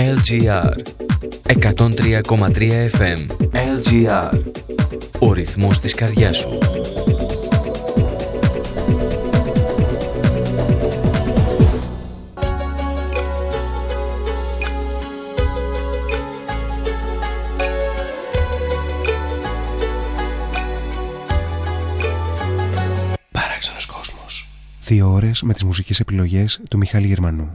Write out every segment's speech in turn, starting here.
LGR 103,3 FM LGR Ο ρυθμός της καρδιάς σου. Παράξενος κόσμος. Δύο ώρες με τις μουσικές επιλογές του Μιχάλη Γερμανού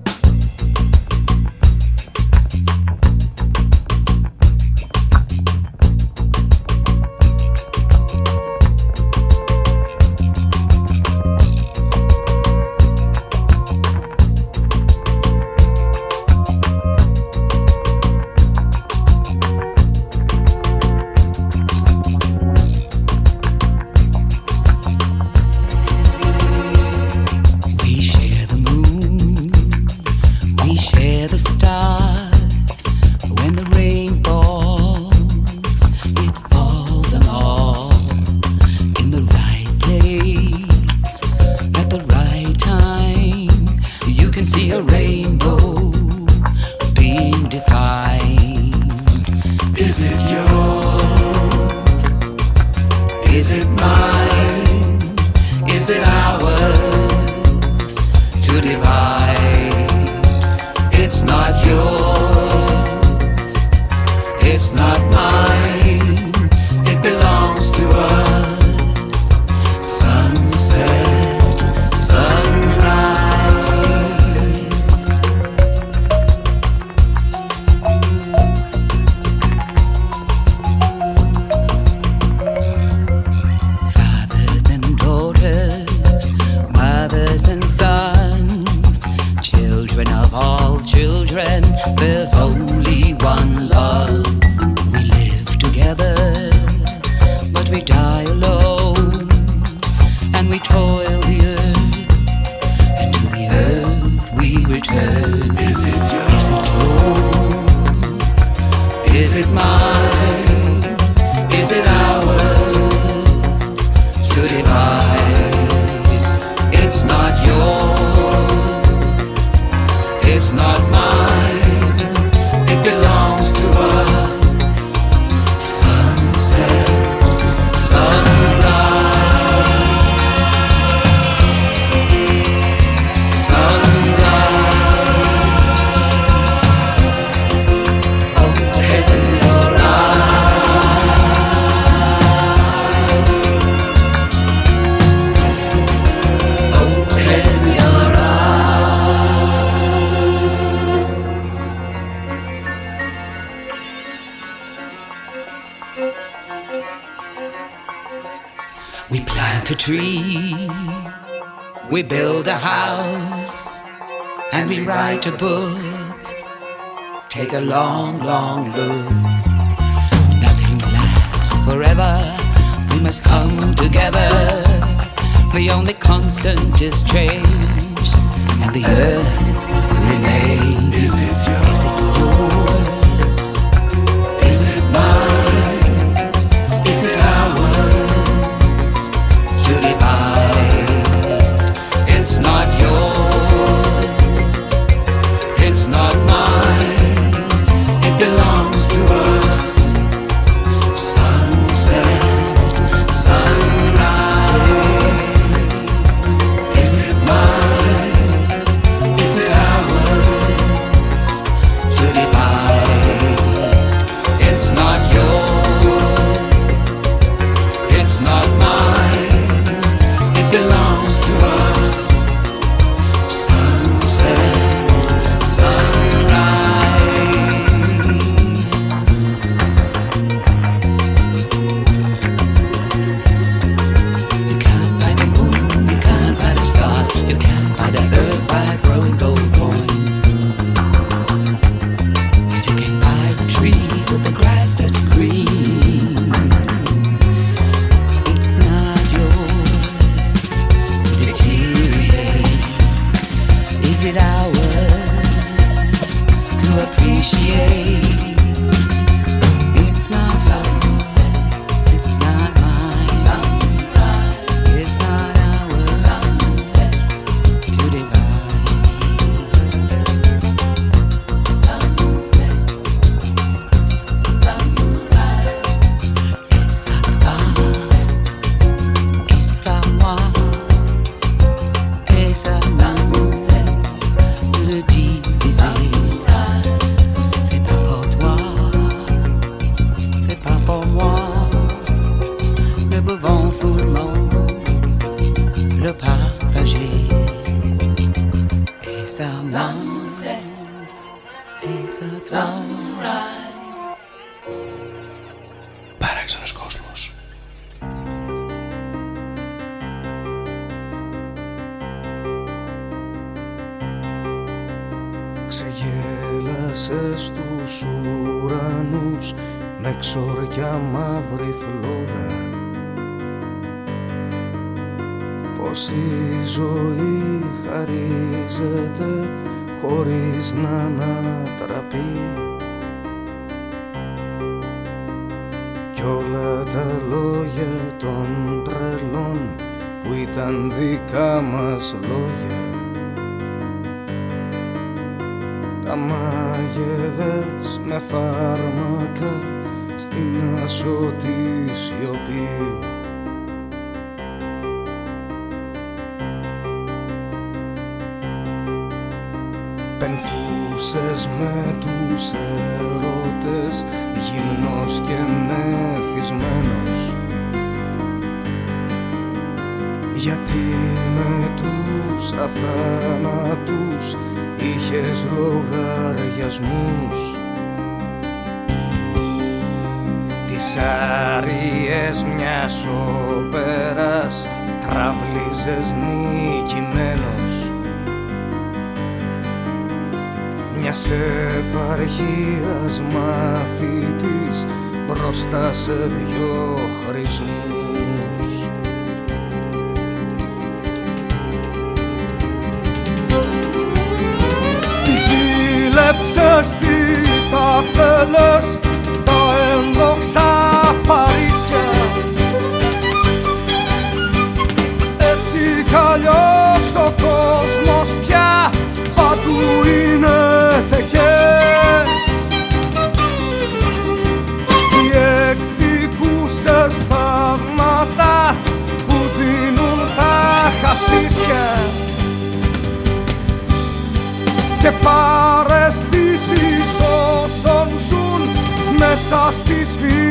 ένας μαθητής μπροστά σε δυο χρησμούς. Τι τι τα θέλες, τα ένδοξα Παρίσια Έτσι κι αλλιώς ο κόσμος πια παντού είναι και παρεστήσεις όσων ζουν μέσα στις φυλακές.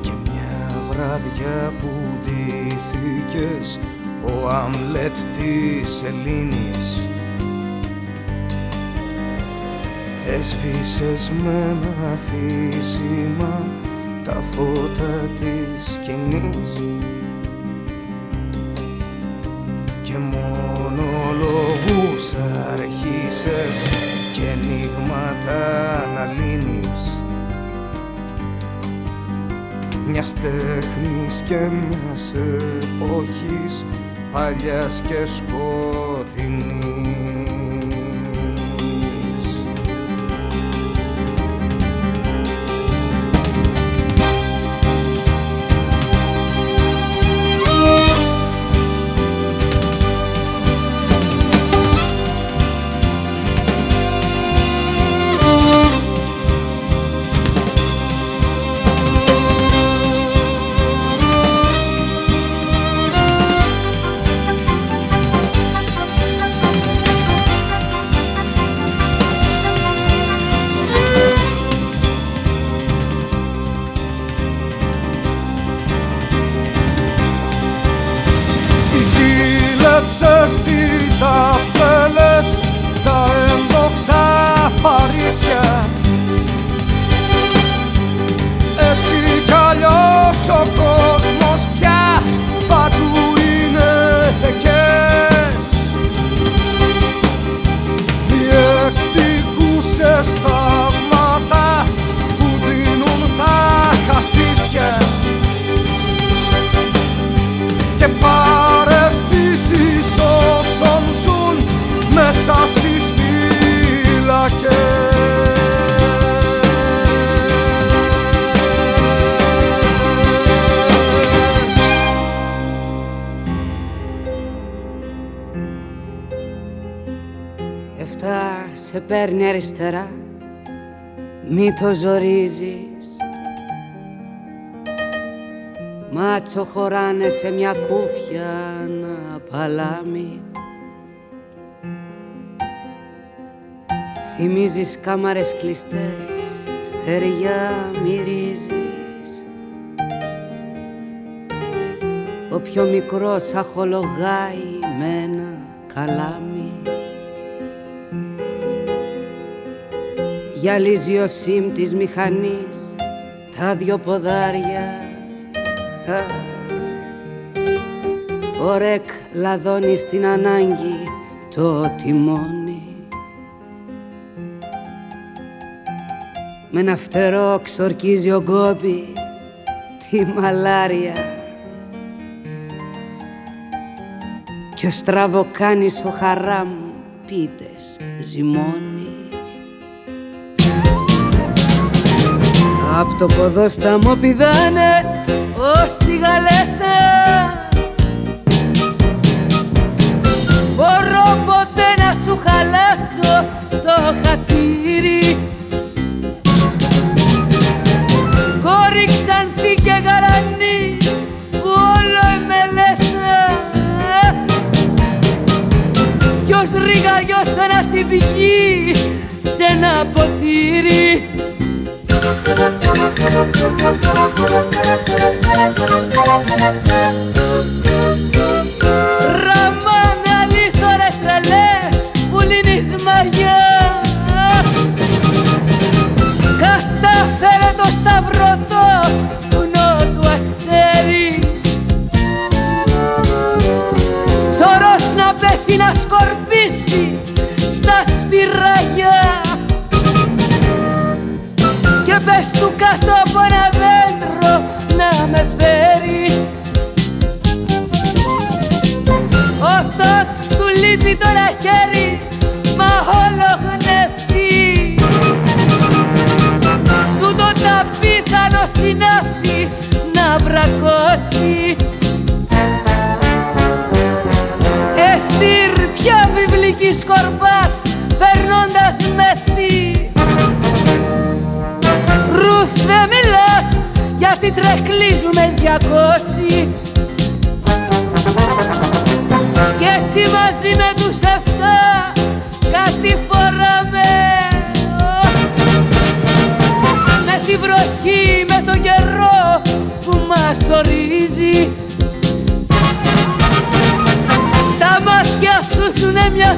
Και μια βραδιά που ντύθηκες ο Αμλέτ της Ελλήνης. Έσβησες με ένα αφήσιμα τα φώτα της σκηνής. Και μόνο λόγους αρχίσες και ενίγματα να μιας τέχνης και μιας εποχής παλιάς και μη το ζορίζεις. Μάτσο χωράνε σε μια κούφια να παλάμι. Θυμίζεις κάμαρες κλειστές, στεριά μυρίζεις. Ο πιο μικρός αχολογάει με ένα καλάμι. Γυαλίζει ο σίμ της μηχανής τα δυο ποδάρια. Ο ρεκ λαδώνει στην ανάγκη το τιμόνι. Με ένα φτερό ξορκίζει ο γκόμπι τη μαλάρια. Κι ο στραβοκάνης ο χαράμ πίτες ζυμώνει Απ' το ποδόσταμο πηδάνε ως τη γαλέτα. Μπορώ ποτέ να σου χαλάσω το χατήρι. Κόρη ξανθή και γαρανή που όλο εμελέθα Ποιος ρίγαγιος να την πηγή σε ένα ποτήρι Thank you. Γιατί τρεκλίζουμε διακόσι Κι έτσι μαζί με τους εφτά κάτι φοράμε. Με τη βροχή, με το καιρό που μας θορίζει Τα μάτια σου σουνε μια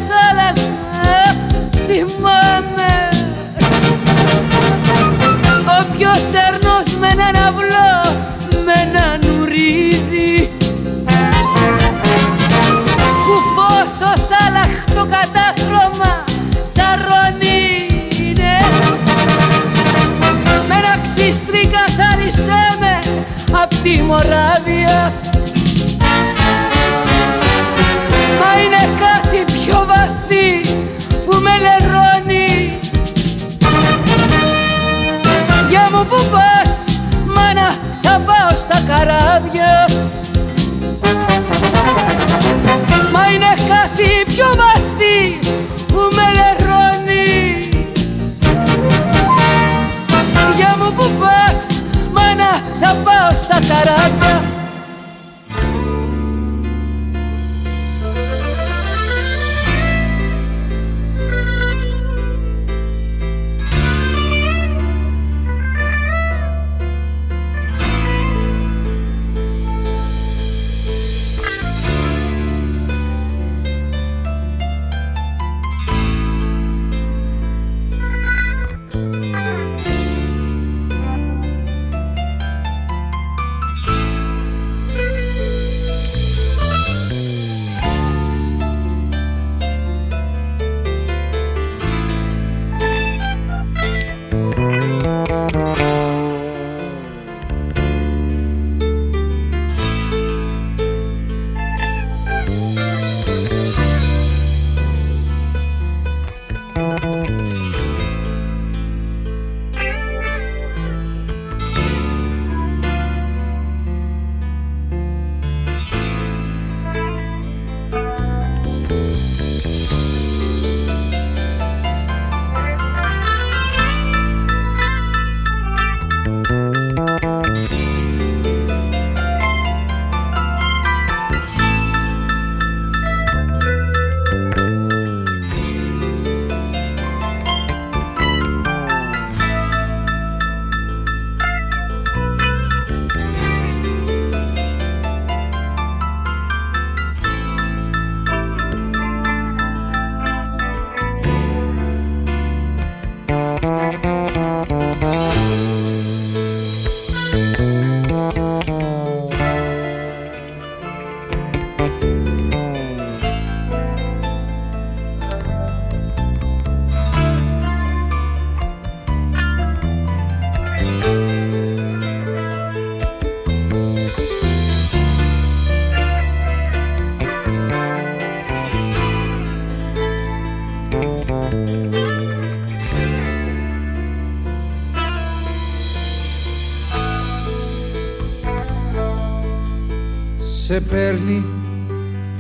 παίρνει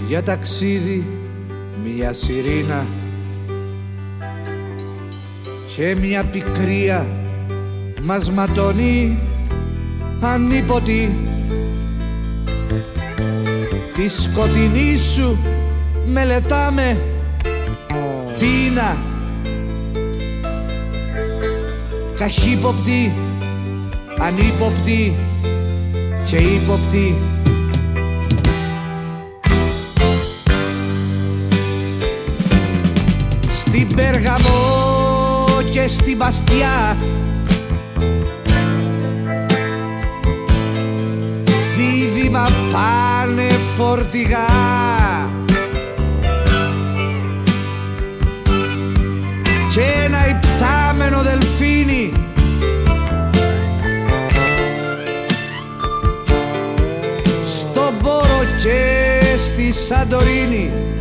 για ταξίδι μια σιρήνα και μια πικρία μας ματώνει ανίποτη. Τη σκοτεινή σου μελετάμε πείνα καχύποπτη, ανύποπτη και ύποπτη και στην Παστιά. Δίδυμα πάνε φορτηγά. Και ένα υπτάμενο δελφίνι. Στον Πόρο και στη Σαντορίνη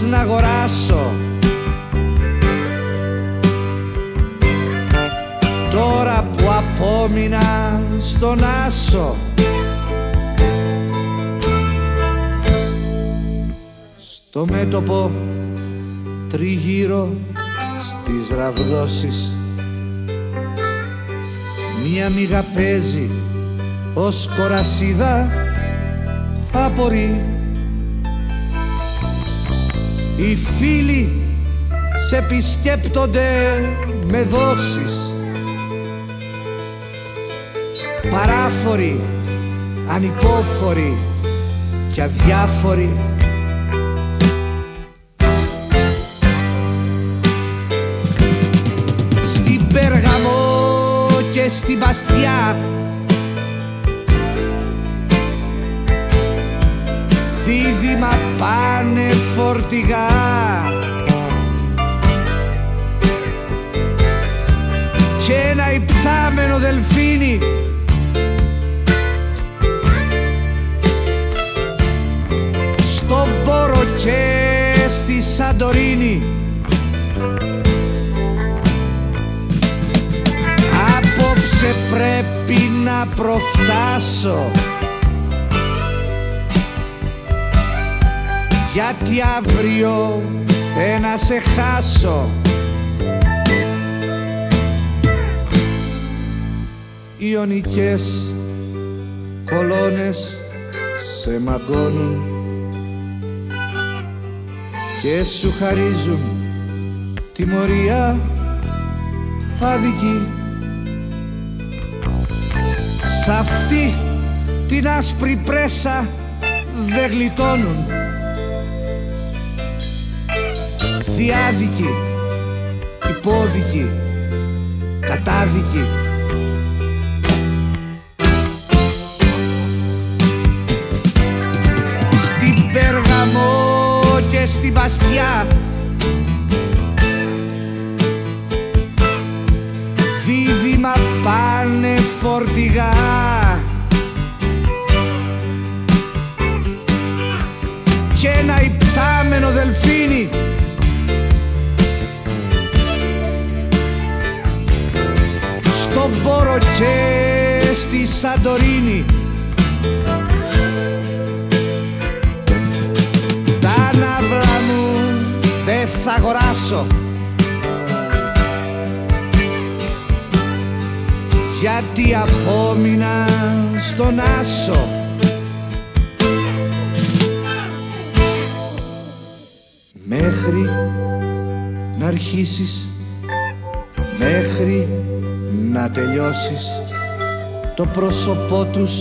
πως να αγοράσω. Τώρα που απόμεινα στον άσο. Στο μέτωπο τριγύρω στις ραβδόσεις. Μία μηγα παίζει ως κορασίδα απορεί οι φίλοι σε επισκέπτονται με δόσεις. Παράφοροι, ανυπόφοροι και αδιάφοροι. Στην Περγαμό και στην Παστιά πάνε φορτηγά. Και ένα υπτάμενο δελφίνι. Στον Πόρο και στη Σαντορίνη. Απόψε πρέπει να προφτάσω γιατί αύριο θε να σε χάσω. Ιωνικές κολόνες σε μαγκώνουν και σου χαρίζουν τιμωρία άδικη Σ' αυτή την άσπρη πρέσα δεν γλιτώνουν διάδικη, υπόδικη, κατάδικη. Στην Περγαμό και στην Παστιά δίδυμα πάνε φορτηγά και στη Σαντορίνη. Τα ναύλα μου δεν θα αγοράσω. Γιατί απόμεινα στον άσο. Μέχρι να αρχίσεις Μέχρι να τελειώσεις. Το πρόσωπό τους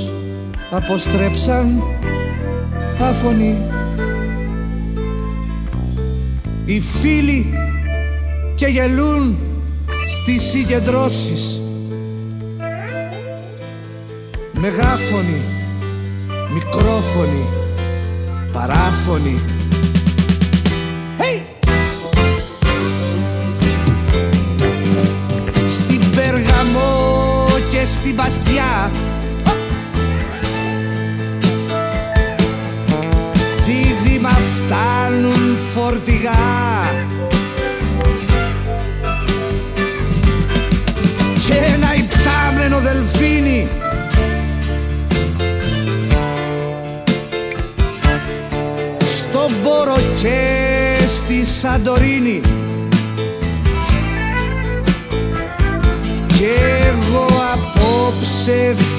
αποστρέψαν αφωνή Οι φίλοι και γελούν στις συγκεντρώσεις. Μεγάφωνοι, μικρόφωνοι, παράφωνοι στην παστιά. Δίδυμα φτάνουν φορτηγά. Και ένα υπτάμενο δελφίνι. Στον Πόρο και στη Σαντορίνη. Και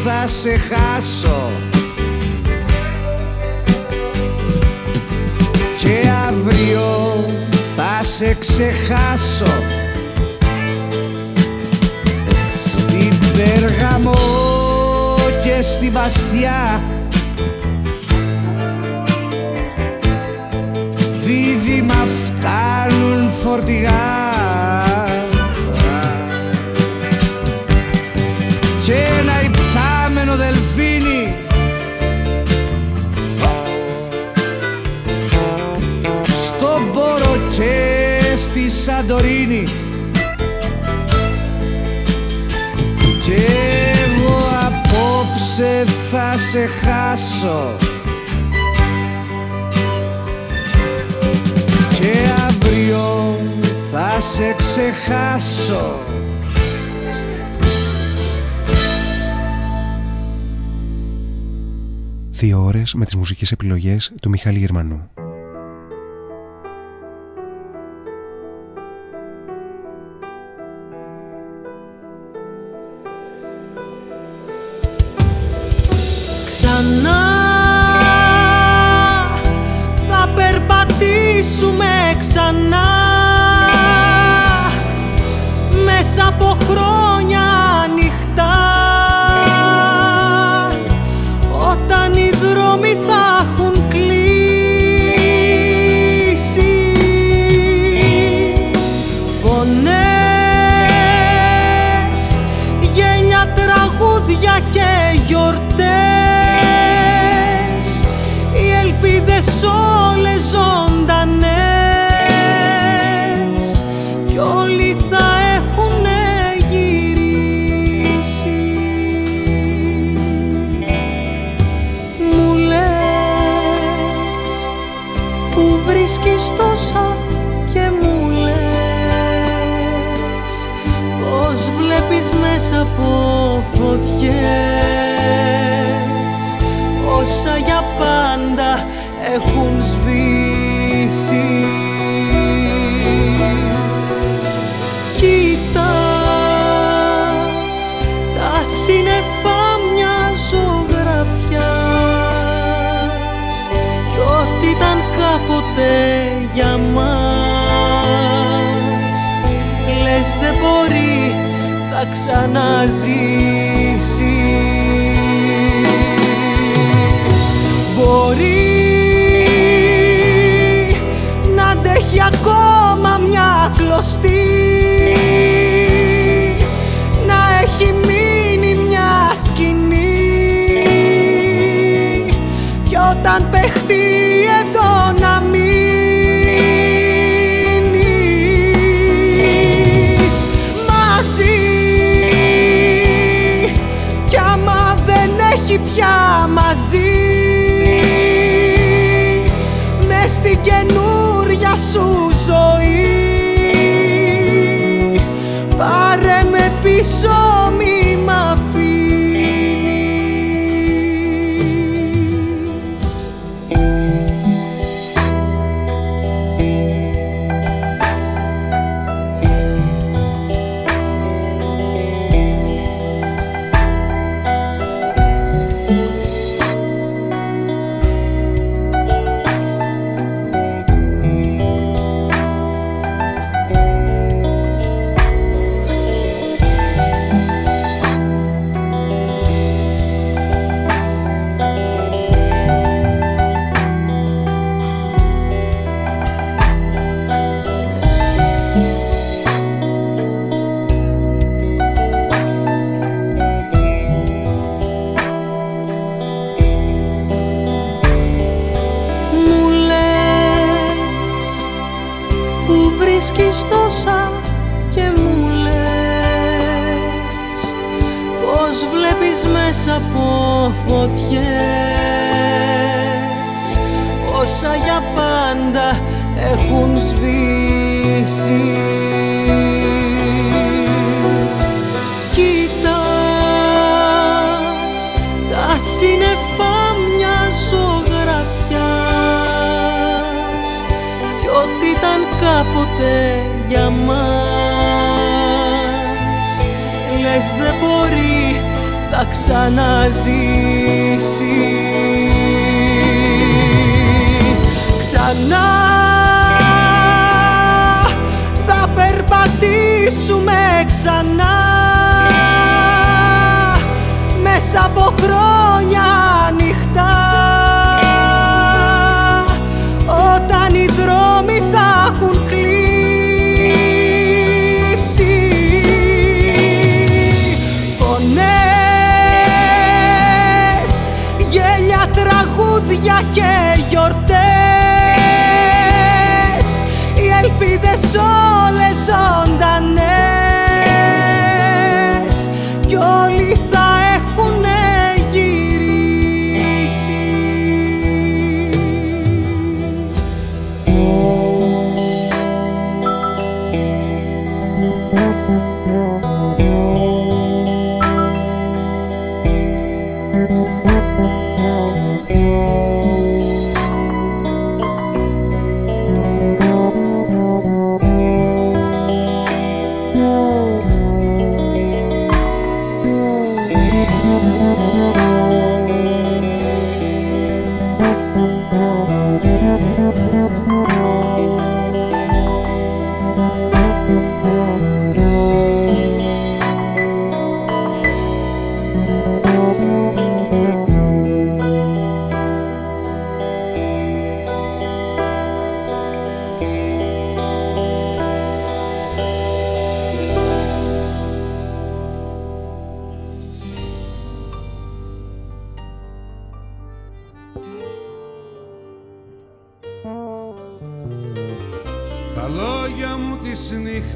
θα σε χάσω. Και αύριο θα σε ξεχάσω. Στην Πέργαμο και στην Βαστιά Δίδυμα φτάνουν φορτηγά. Και εγώ απόψε θα σε χάσω. Και αύριο θα σε ξεχάσω. Δύο ώρες με τις μουσικές επιλογές του Μιχάλη Γερμανού.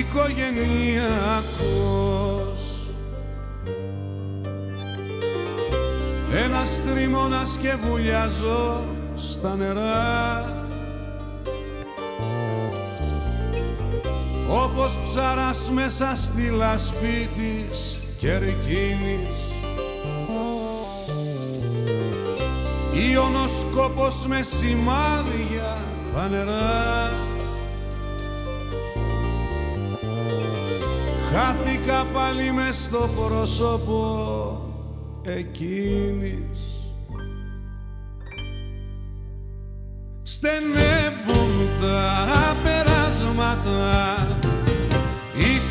οικογενειακός ένας τριμώνας και βουλιάζω στα νερά. Όπως ψαράς μέσα στη λασπή της κερκίνης. Ιωνοσκόπος με σημάδια φανερά Χάθηκα πάλι μες στο πρόσωπο εκείνης. Στενεύουν τα περάσματα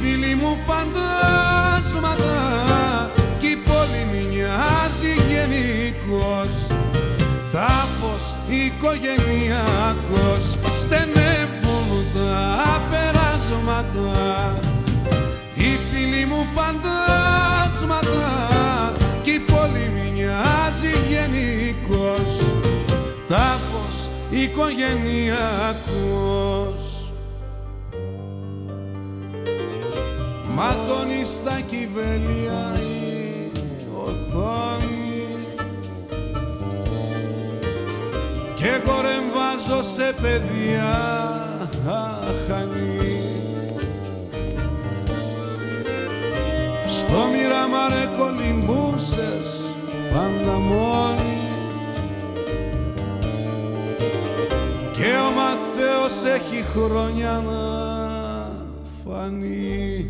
φίλοι μου φαντάσματα κι η πόλη μοιάζει γενικός τάφος οικογενειακός στενεύουν τα περάσματα οι φίλοι μου φαντάσματα κι η πόλη μοιάζει γενικός τάφος οικογενειακός. Ματώνει στα κυβέλια η οθόνη. Και κορεμβάζω σε παιδιά αχανή στο μοιραμαρέ κολυμπούσες πάντα μόνη. Και ο Ματθαίος έχει χρόνια να φανεί.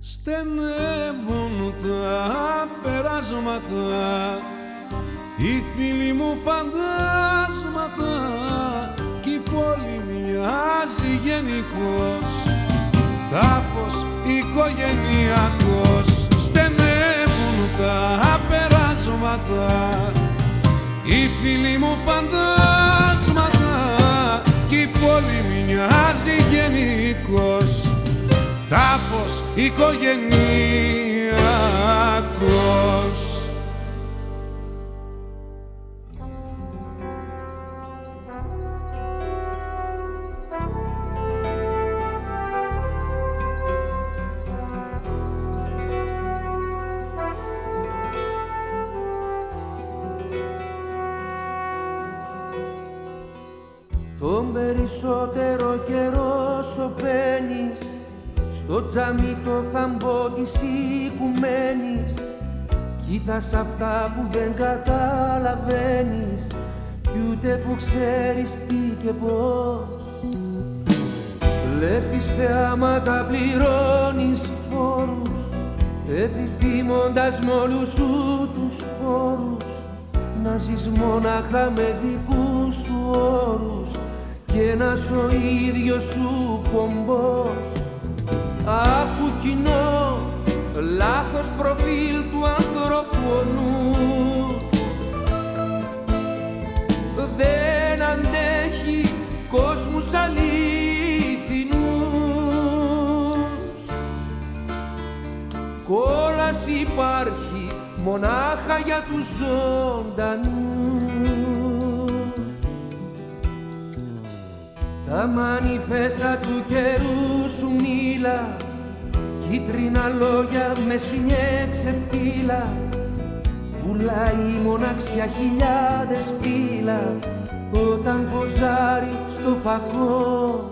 Στενεύουν τα περάσματα οι φίλοι μου φαντάσματα κι η πόλη μοιάζει μοιάζει γενικός τάφος οικογενειακός στενεύουν τα περάσματα οι φίλοι μου φαντάσματα. Κι η πόλη μοιάζει γενικός τάφος οικογενειακός Κοίτας αυτά που δεν καταλαβαίνεις κι ούτε που ξέρεις τι και πώς. Βλέπεις θεάματα, πληρώνεις φόρους επιθυμώντας με όλους σου τους φόρους να ζεις μόναχα με δικούς σου όρους και να ο ίδιος σου πομπός Άκου κοινό, λάθος προφίλ του ανθρώπου ο νους. Δεν αντέχει κόσμους αλήθινους Κόλας υπάρχει μονάχα για τους ζωντανούς. Τα μανιφέστα του καιρού σου μίλα Κίτρινα λόγια με συνιέξε φύλλα Πουλάει μοναξιά χιλιάδες φύλλα Όταν ποζάρει στο φακό.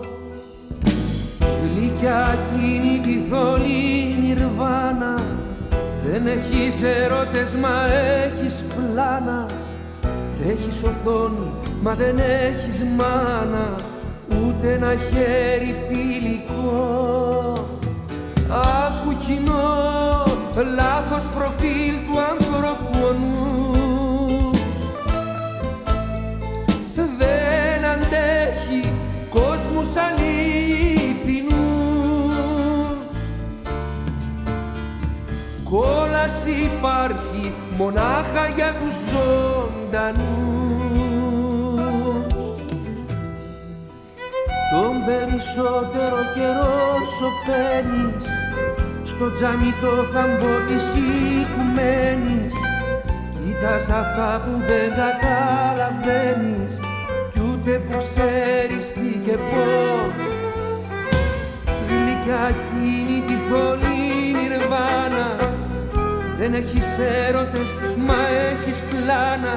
Γλυκιά εκείνη τη θολή νιρβάνα. Δεν έχεις ερώτες μα έχεις πλάνα. Έχεις οθόνη μα δεν έχεις μάνα. Ούτε ένα χέρι φιλικό Άκου κοινό, λάθος προφίλ του ανθρώπου ο νους. Δεν αντέχει κόσμους αλήθινους Κόλαση υπάρχει μονάχα για τους ζωντανούς. Τον περισσότερο καιρό σωπαίνεις Στο τζάμι το θαμπό της οικουμένης Κοίτας αυτά που δεν καταλαβαίνεις. Κι ούτε που ξέρεις τι και πώς. Γλυκιά εκείνη τη θολή νιρβάνα. Δεν έχεις έρωτες μα έχεις πλάνα.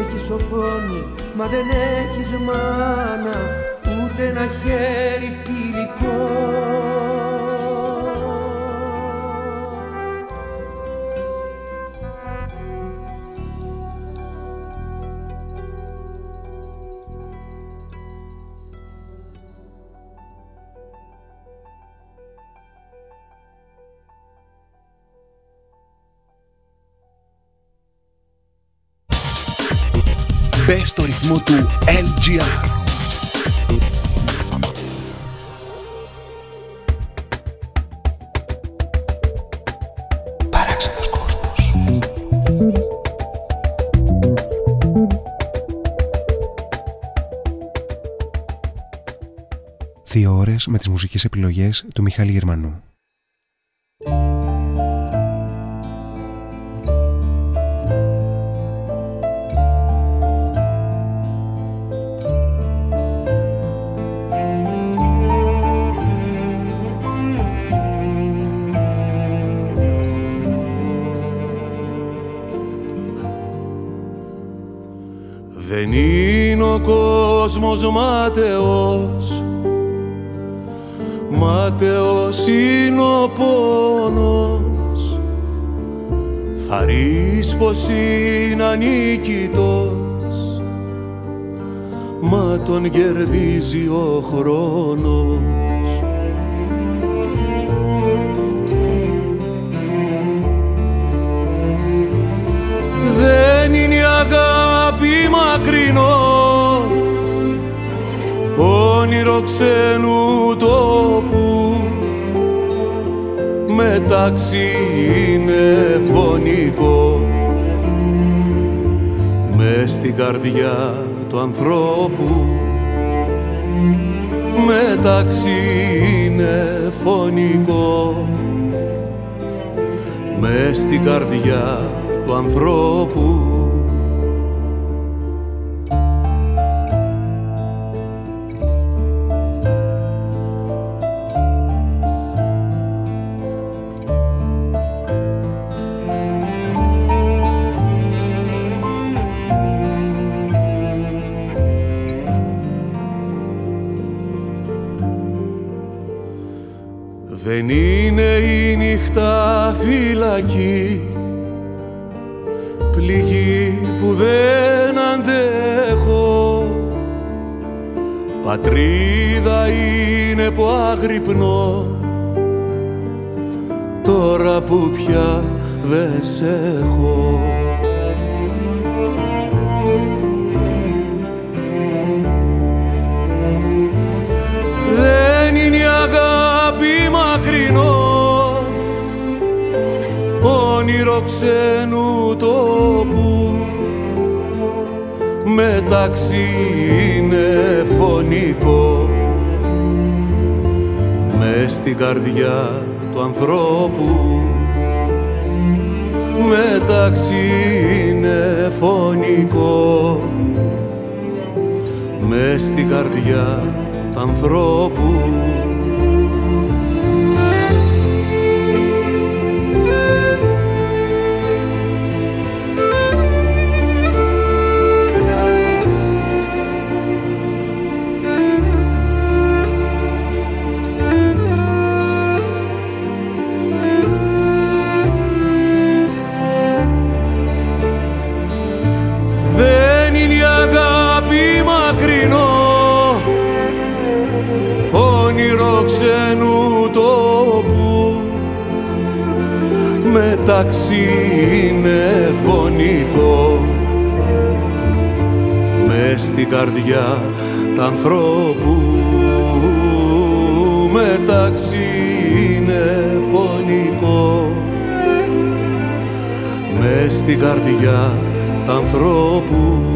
Έχεις οθόνη μα δεν έχεις μάνα. Ούτε ένα χέρι φιλικό Μπε στο ρυθμό του LGR με τις μουσικές επιλογές του Μιχάλη Γερμανού. Κόσμος μάταιος μάταιος είναι ο πόνος. Θα πως είναι ανίκητος. Μα τον κερδίζει ο χρόνος. Δεν είναι η αγάπη μακρινός όνειρο ξένου τόπου. Μεταξύ είναι φωνικό. Με στην καρδιά του ανθρώπου. Μεταξύ είναι φωνικό. Με στην καρδιά του ανθρώπου μεταξύ είναι φωνικό. Με στην καρδιά τ' ανθρώπου. Μεταξύ είναι φωνικό. Με στην καρδιά τ' ανθρώπου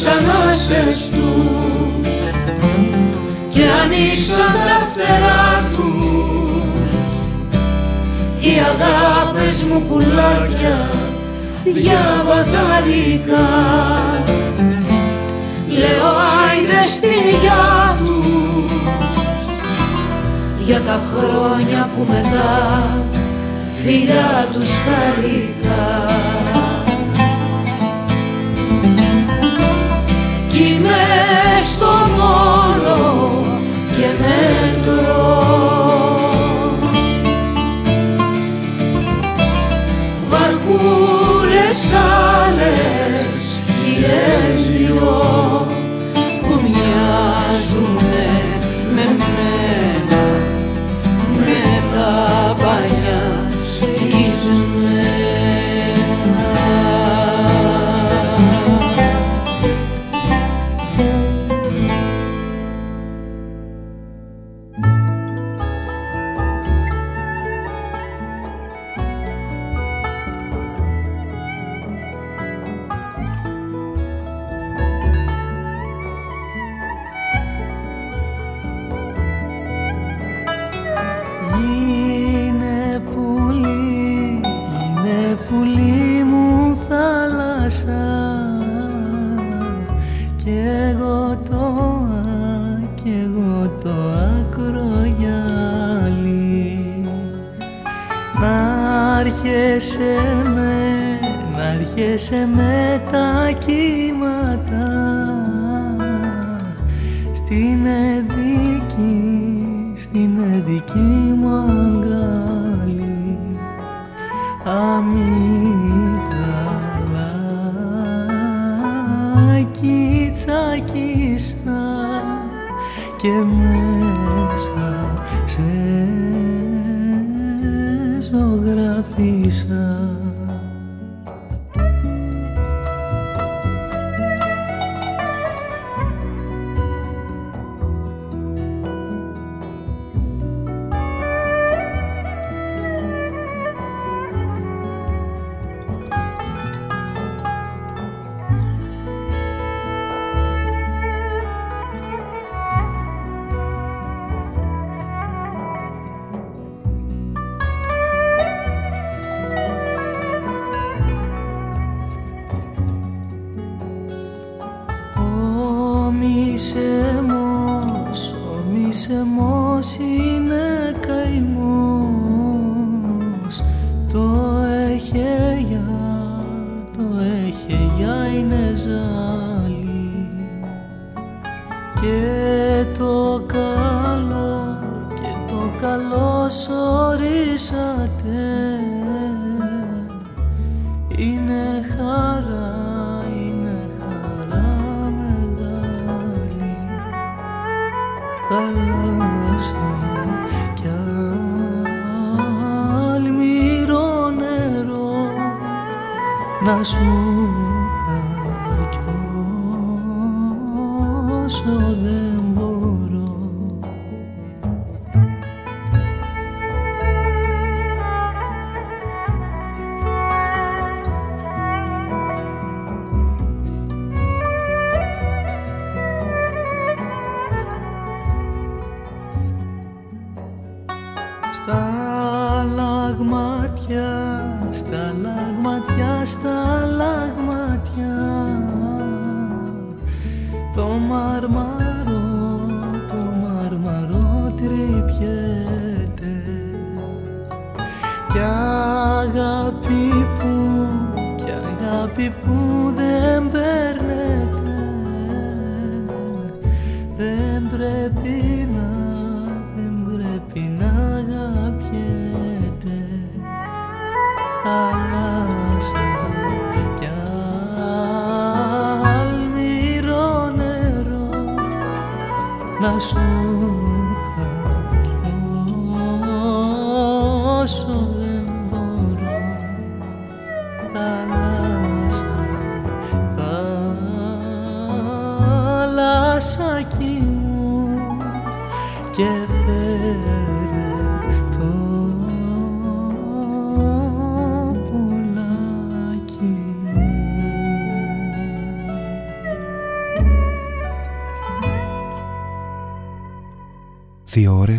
τις ανάσες και άνοιξαν τα φτερά τους. Οι αγάπες μου πουλάκια διαβαταρικά λέω άιδε στην γιά για τα χρόνια που μετά φιλιά τους χαρικά Κι με στον όλο και μέτρο Βαρκούλες άλλες, χιλές δυο. αργέσαι με, να αργέσαι με τα κύματα. Στην εδική, στην εδική μου αγκάλι αμυγδαλάκι τσακίσα και με So de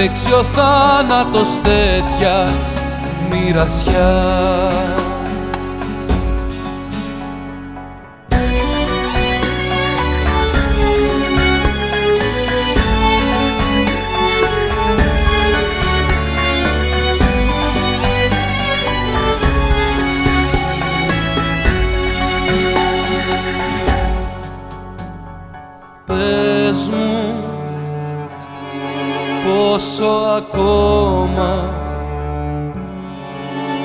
Πώς να τέξει ο θάνατος τέτοια μοιρασιά ακόμα.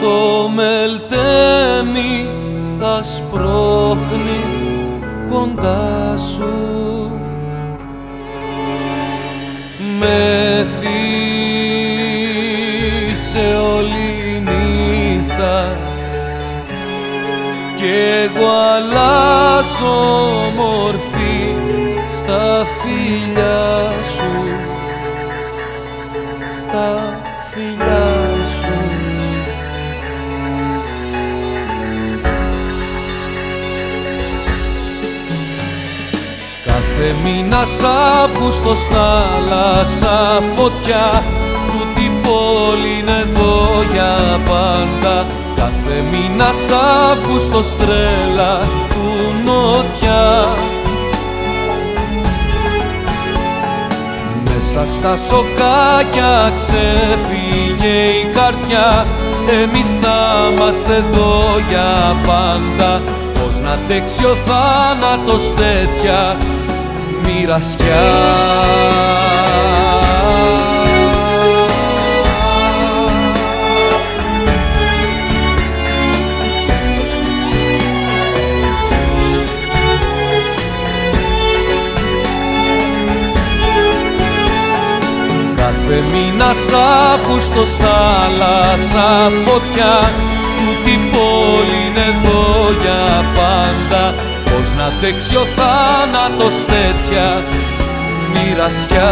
Το μελτέμι θα σπρώχνει κοντά σου. Με θύσε όλη η νύχτα και εγώ αλλάζω μορφή Κάθε μήνας Αύγουστος θάλασσα φωτιά Τούτη πόλη είναι εδώ για πάντα. Κάθε μήνας Αύγουστος τρέλα του νότια. Μέσα στα σοκάκια ξεφύγε η καρδιά. Εμείς θα είμαστε εδώ για πάντα. Πώς να αντέξει ο θάνατος τέτοια; Μοιρασιά Κάθε μήνας Αύγουστος θάλασσα φωτιά Τούτη πόλη είναι εδώ για πάντα Πώς να αντέξει ο θάνατος τέτοια μοιρασιά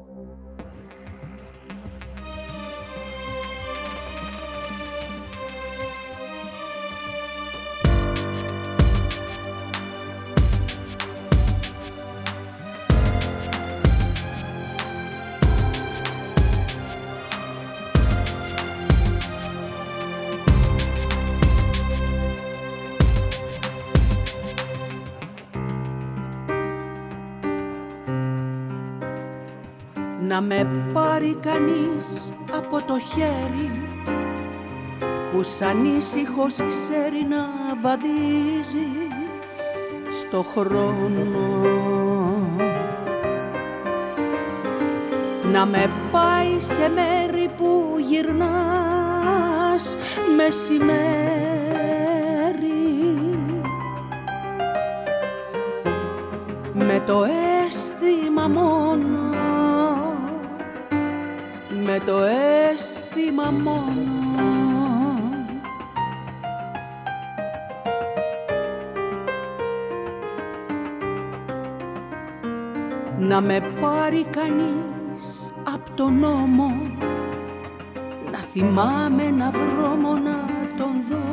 Να με πάρει κανείς από το χέρι που σαν ήσυχος ξέρει να βαδίζει στο χρόνο. Να με πάει σε μέρη που γυρνάς μεσημέρι με το αίσθημα μόνο με το αίσθημα μόνο. Να με πάρει κανείς απ' τον νόμο να θυμάμαι ένα δρόμο να τον δω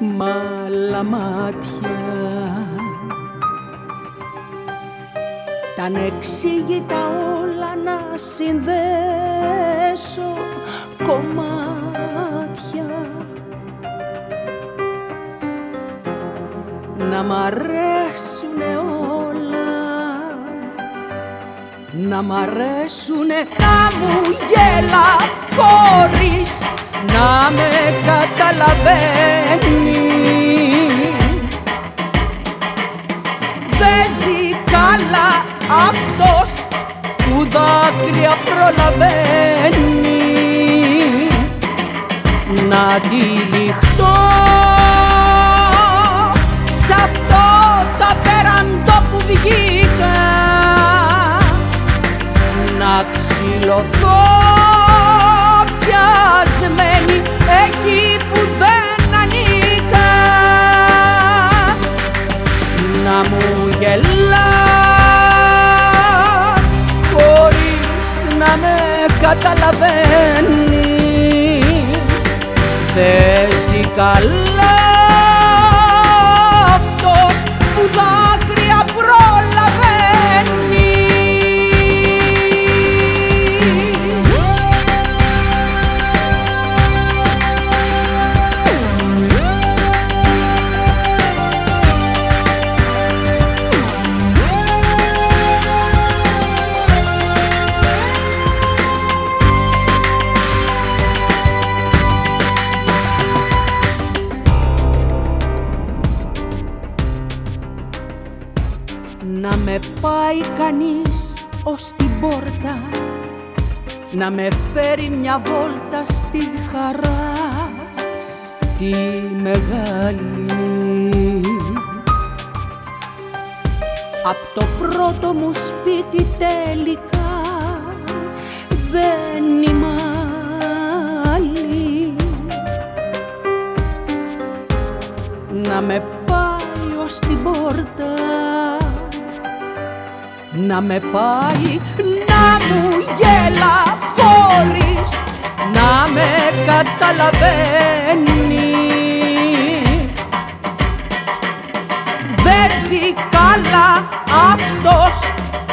μ' άλλα μάτια ανεξήγητα όλα να συνδέσω κομμάτια. Να μ' αρέσουνε όλα. Να μ' αρέσουνε. Να μου γέλα χωρίς να με καταλαβαίνεις. Δεν ζει καλά αυτός που δάκρυα προλαβαίνει να τυλιχτώ σ' αυτό το απέραντο που βγήκα να ξυλωθώ. Πιασμένη εκεί που δεν ανήκα να μου γελάς χωρίς να με καταλαβαίνεις. Δεν καλά αυτός που θα Να με φέρει μια βόλτα στη χαρά Τη μεγάλη. Απ' το πρώτο μου σπίτι τελικά Δεν είμαι άλλη. Να με πάει ως την πόρτα να με πάει να μου γέλα χωρίς να με καταλαβαίνει. Δεν ζει καλά αυτός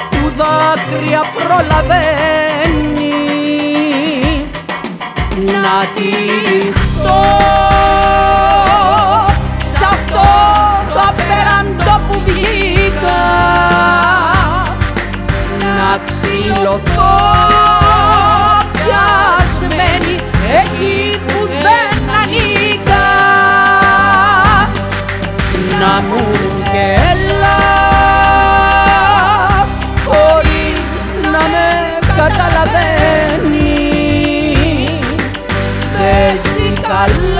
που δάκρυα προλαβαίνει. Να τυχτώ σ' αυτό το απέραντο που βγήκα να ξυλωθώ να μου γέλα χωρίς να με καταλαβαίνεις δεν ζει καλά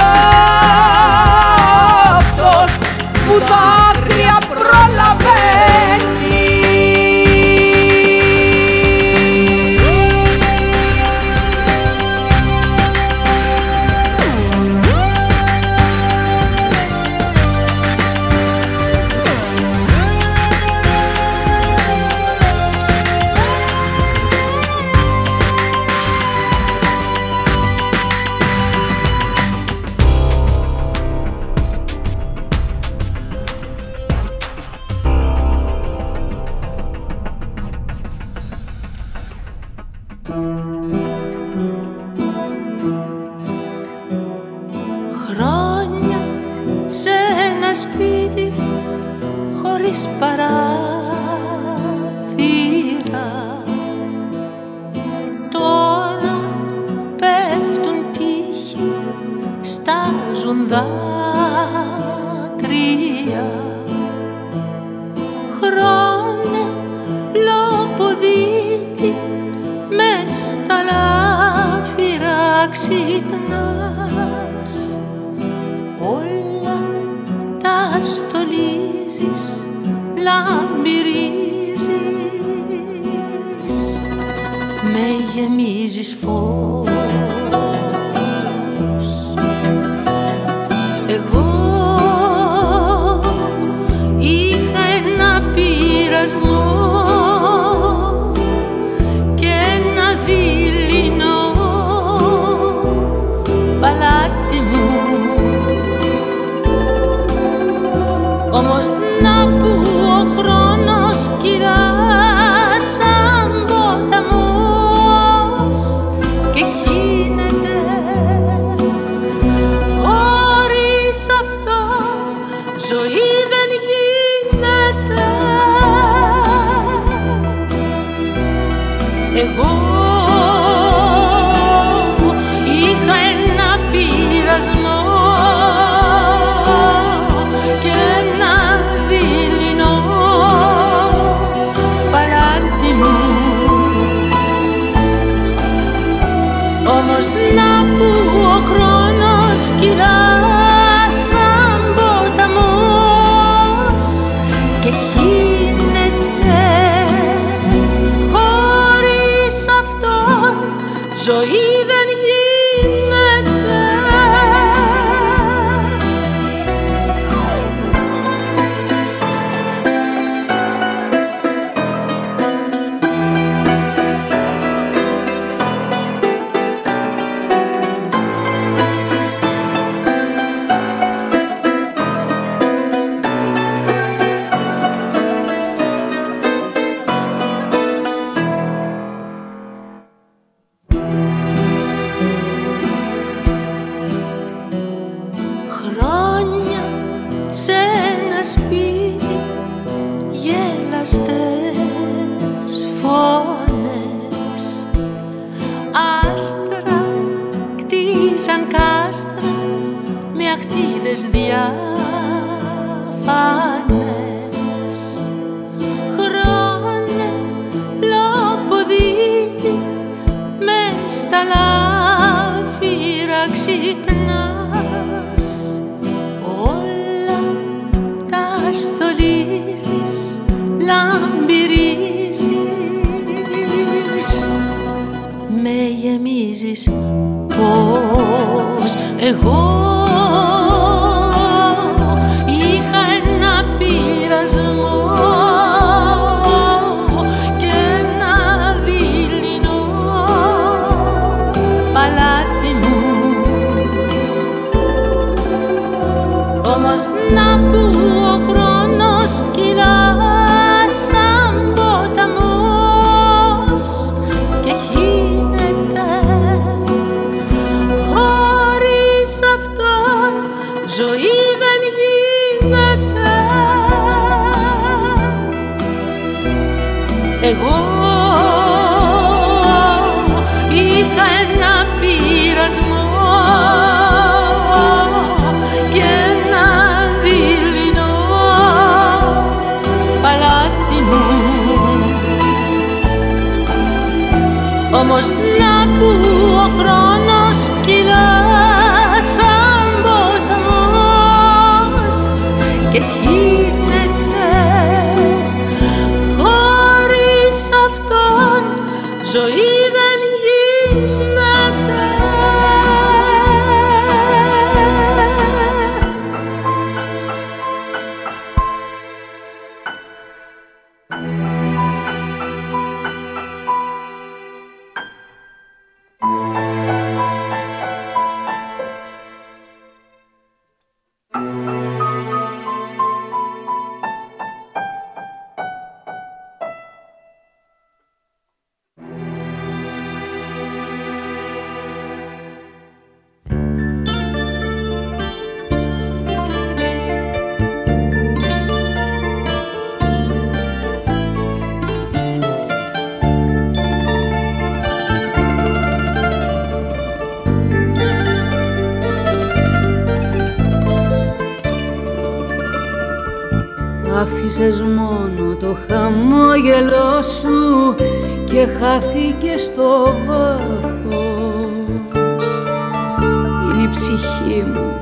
μου.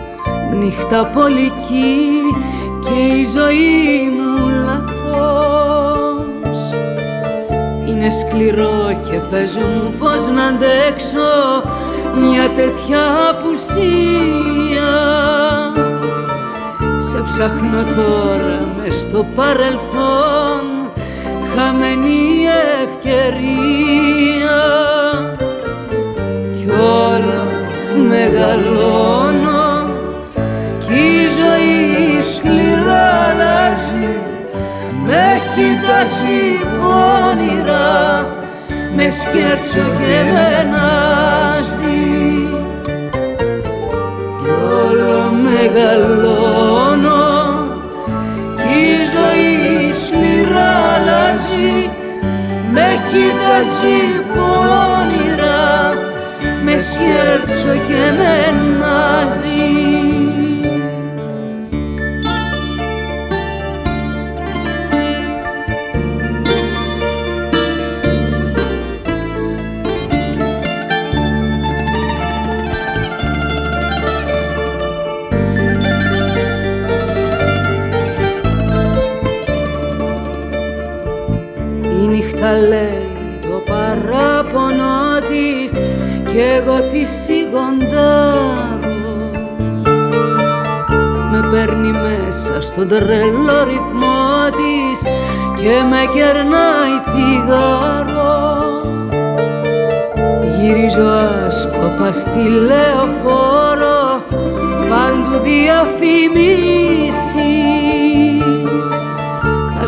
Νύχτα πολική και η ζωή μου λαθός Είναι σκληρό και πες μου πως να αντέξω μια τέτοια απουσία. Σε ψάχνω τώρα μες στο παρελθόν χαμένη ευκαιρία. Κι όλο μεγαλώνω κοιτάζει όνειρα με σκέρτσο και με νάζει κι όλο μεγαλώνω με κοιτάζει πόνιρα με σκέρτσο και με νάζει λέει το παράπονο της κι εγώ τη σιγοντάρω. Με παίρνει μέσα στον τρελό ρυθμό της και με κερνάει τσιγάρο. Γυρίζω άσκοπα στη λεωφόρο παντού διαφημίσεις θα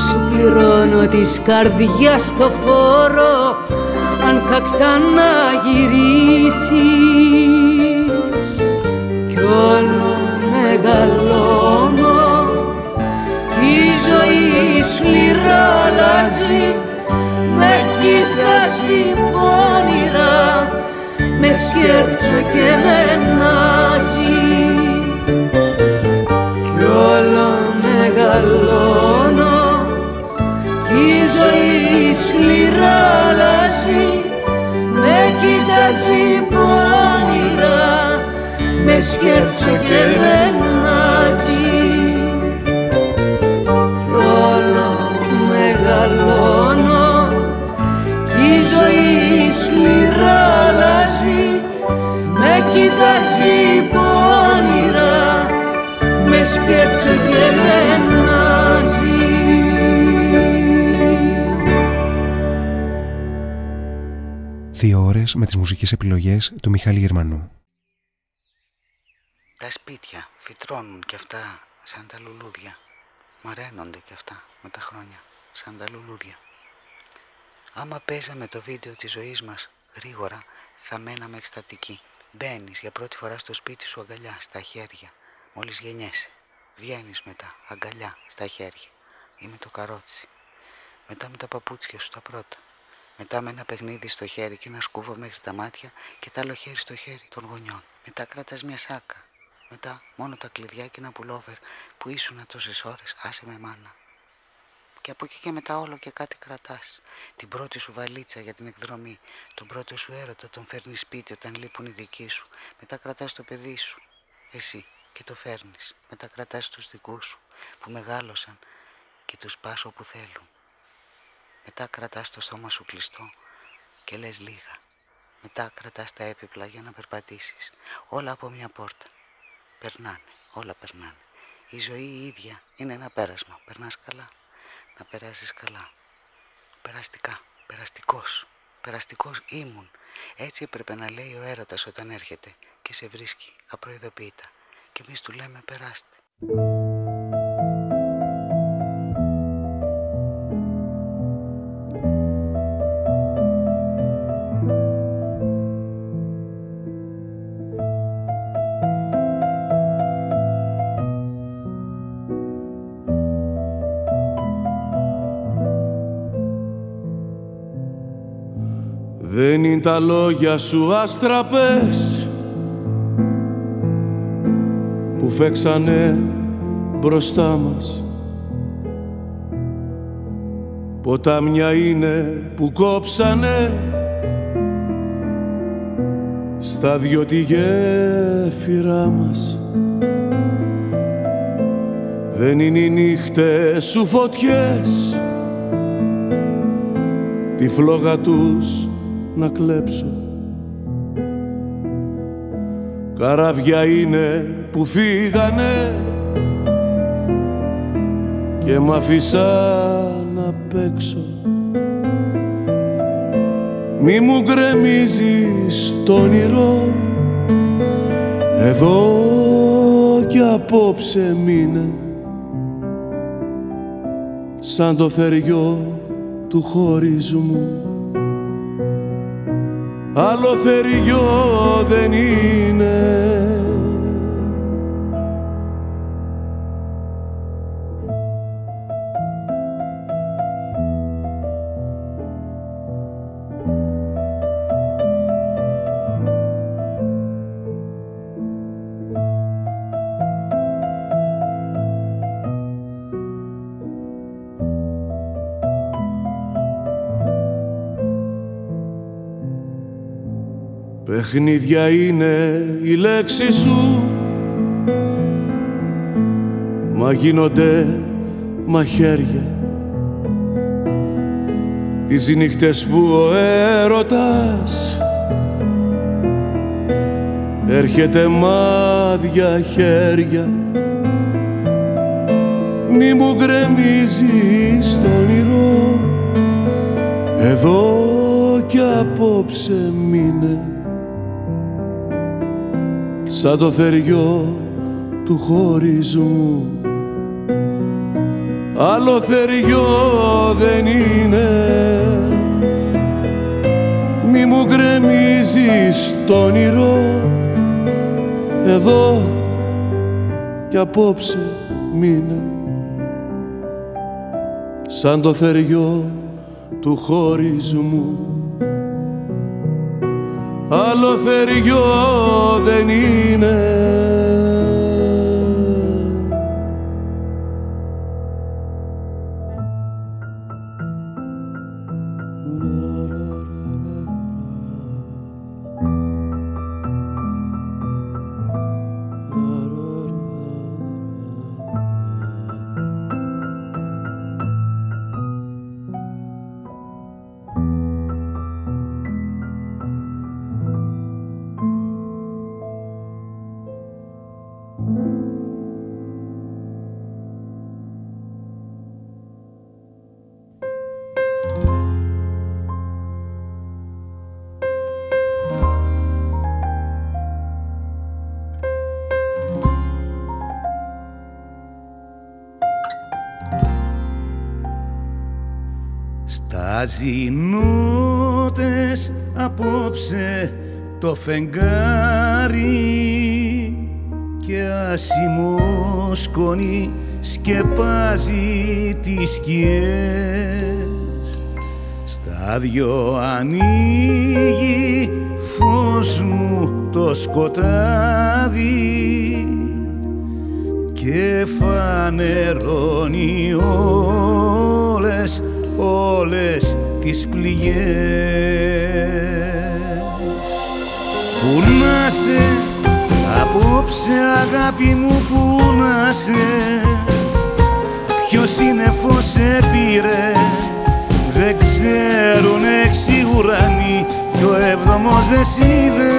σου πληρώνω της καρδιάς το φόρο αν θα ξαναγυρίσεις. Κι όλο μεγαλώνω σκληρά αλλάζει με κοιτάζει πόνιρα με σκέρτσο και με νάζει κι όλο μεγαλώνω κι η ζωή σκληρά αλλάζει με κοιτάζει πόνιρα με σκέρτσο και με νάζει κι όλο μεγαλώνω κι η ζωή σκληρά αλλάζει με κοιτάζει πόνιρα με σκέψω και με Δύο ώρες με τις μουσικές επιλογές του Μιχάλη Γερμανού. Τα σπίτια φυτρώνουν κι αυτά σαν τα λουλούδια. Μαραίνονται κι αυτά με τα χρόνια σαν τα λουλούδια. Άμα παίζαμε το βίντεο της ζωής μας γρήγορα θα μέναμε εκστατικοί. Μπαίνεις για πρώτη φορά στο σπίτι σου αγκαλιά στα χέρια. Μόλις γεννιέσαι. Βγαίνεις μετά αγκαλιά στα χέρια. Ή με το καρότσι. Μετά με τα παπούτσια σου τα πρώτα. Μετά με ένα παιχνίδι στο χέρι και ένα σκούβο μέχρι τα μάτια και τ' άλλο χέρι στο χέρι των γονιών. Μετά κρατάς μια σάκα. Μετά μόνο τα κλειδιά και ένα πουλόβερ που ήσουν τόσες ώρες, άσε με μάνα. Και από εκεί και μετά όλο και κάτι κρατάς. Την πρώτη σου βαλίτσα για την εκδρομή. Τον πρώτο σου έρωτα τον φέρνεις σπίτι όταν λείπουν οι δικοί σου. Μετά κρατάς το παιδί σου. Εσύ και το φέρνεις. Μετά κρατάς τους δικούς σου που μεγάλωσαν και τους πας όπου θέλουν. Μετά κρατάς το στόμα σου κλειστό και λες λίγα. Μετά κρατάς τα έπιπλα για να περπατήσεις. Όλα από μια πόρτα. Περνάνε, όλα περνάνε. Η ζωή η ίδια είναι ένα πέρασμα. Περνάς καλά, να περάσεις καλά. Περαστικά, περαστικός. Περαστικός ήμουν. Έτσι έπρεπε να λέει ο έρωτας όταν έρχεται και σε βρίσκει απροειδοποιητά. Και εμείς του λέμε περάστε. Τα λόγια σου αστραπές που φέξανε μπροστά μας. Ποτάμια είναι που κόψανε στα δυο τη γέφυρά μας. Δεν είναι οι νύχτες σου φωτιές τη φλόγα τους να κλέψω. Καράβια είναι που φύγανε και μ' αφήσαν να παίξω. Μη μου γκρεμίζεις το όνειρο εδώ κι απόψε μείνε. Σαν το θεριό του χωρισμού άλλο θεριό δεν είναι Παιχνίδια είναι η λέξη σου. Μα γίνονται μαχαίρια. Τις νύχτες που ο έρωτας Έρχεται μάδια χέρια. Μη μου γκρεμίζεις το όνειρο Εδώ κι απόψε μείνε σαν το θεριό του χωρισμού. Άλλο θεριό δεν είναι. Μη μου γκρεμίζεις το όνειρο εδώ κι απόψε μείνε. Σαν το θεριό του χωρισμού άλλο θεριό δεν είναι Αζινότες απόψε το φεγγάρι και άσημο σκόνη σκεπάζει τις σκιές. Στα δυο ανοίγει φως μου το σκοτάδι και φανερώνει όλες όλες τις πληγές. Πού να σε απόψε αγάπη μου που να σε Ποιος φως σε πήρε δεν ξέρουν έξι ουρανοί κι ο έβδομος δεν σ' είδε.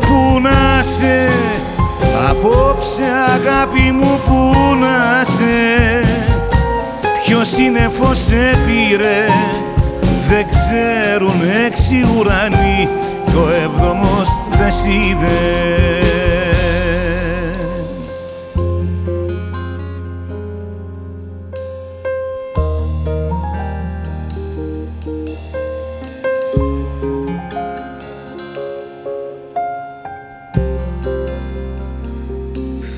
Πού να σε απόψε αγάπη μου που να σε Ποιος σύννεφο σε πήρε δεν ξέρουν έξι ουρανοί κι ο έβδομος δεν σ'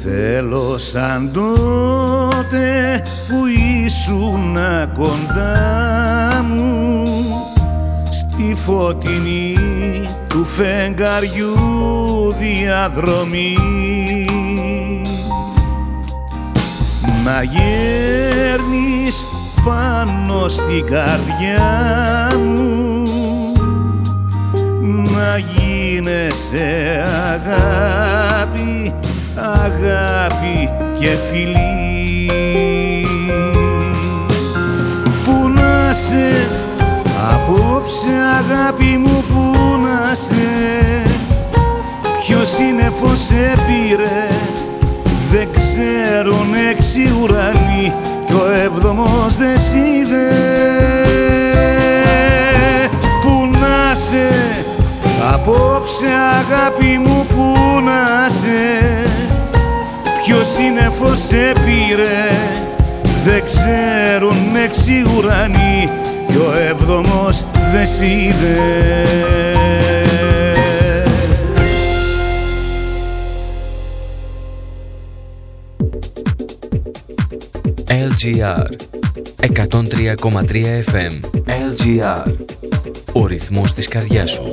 Θέλω σαν τότε που ήσουν κοντά μου στη φωτεινή του φεγγαριού διαδρομή. Να γέρνεις πάνω στην καρδιά μου να γίνεσαι αγάπη, αγάπη και φιλή να σε, απόψε αγάπη μου που να σε. Ποιος φως σε πήρε, δεν ξέρουν έξι ουρανοί. Κι ο έβδομος δεν σ' είδε Πού να σε, απόψε αγάπη μου που να σε. Ποιος φως σε πήρε δεν ξέρουν έξι ουρανοί κι ο έβδομος δεν σ' είδε LGR 103,3 FM LGR Ο ρυθμός της καρδιάς σου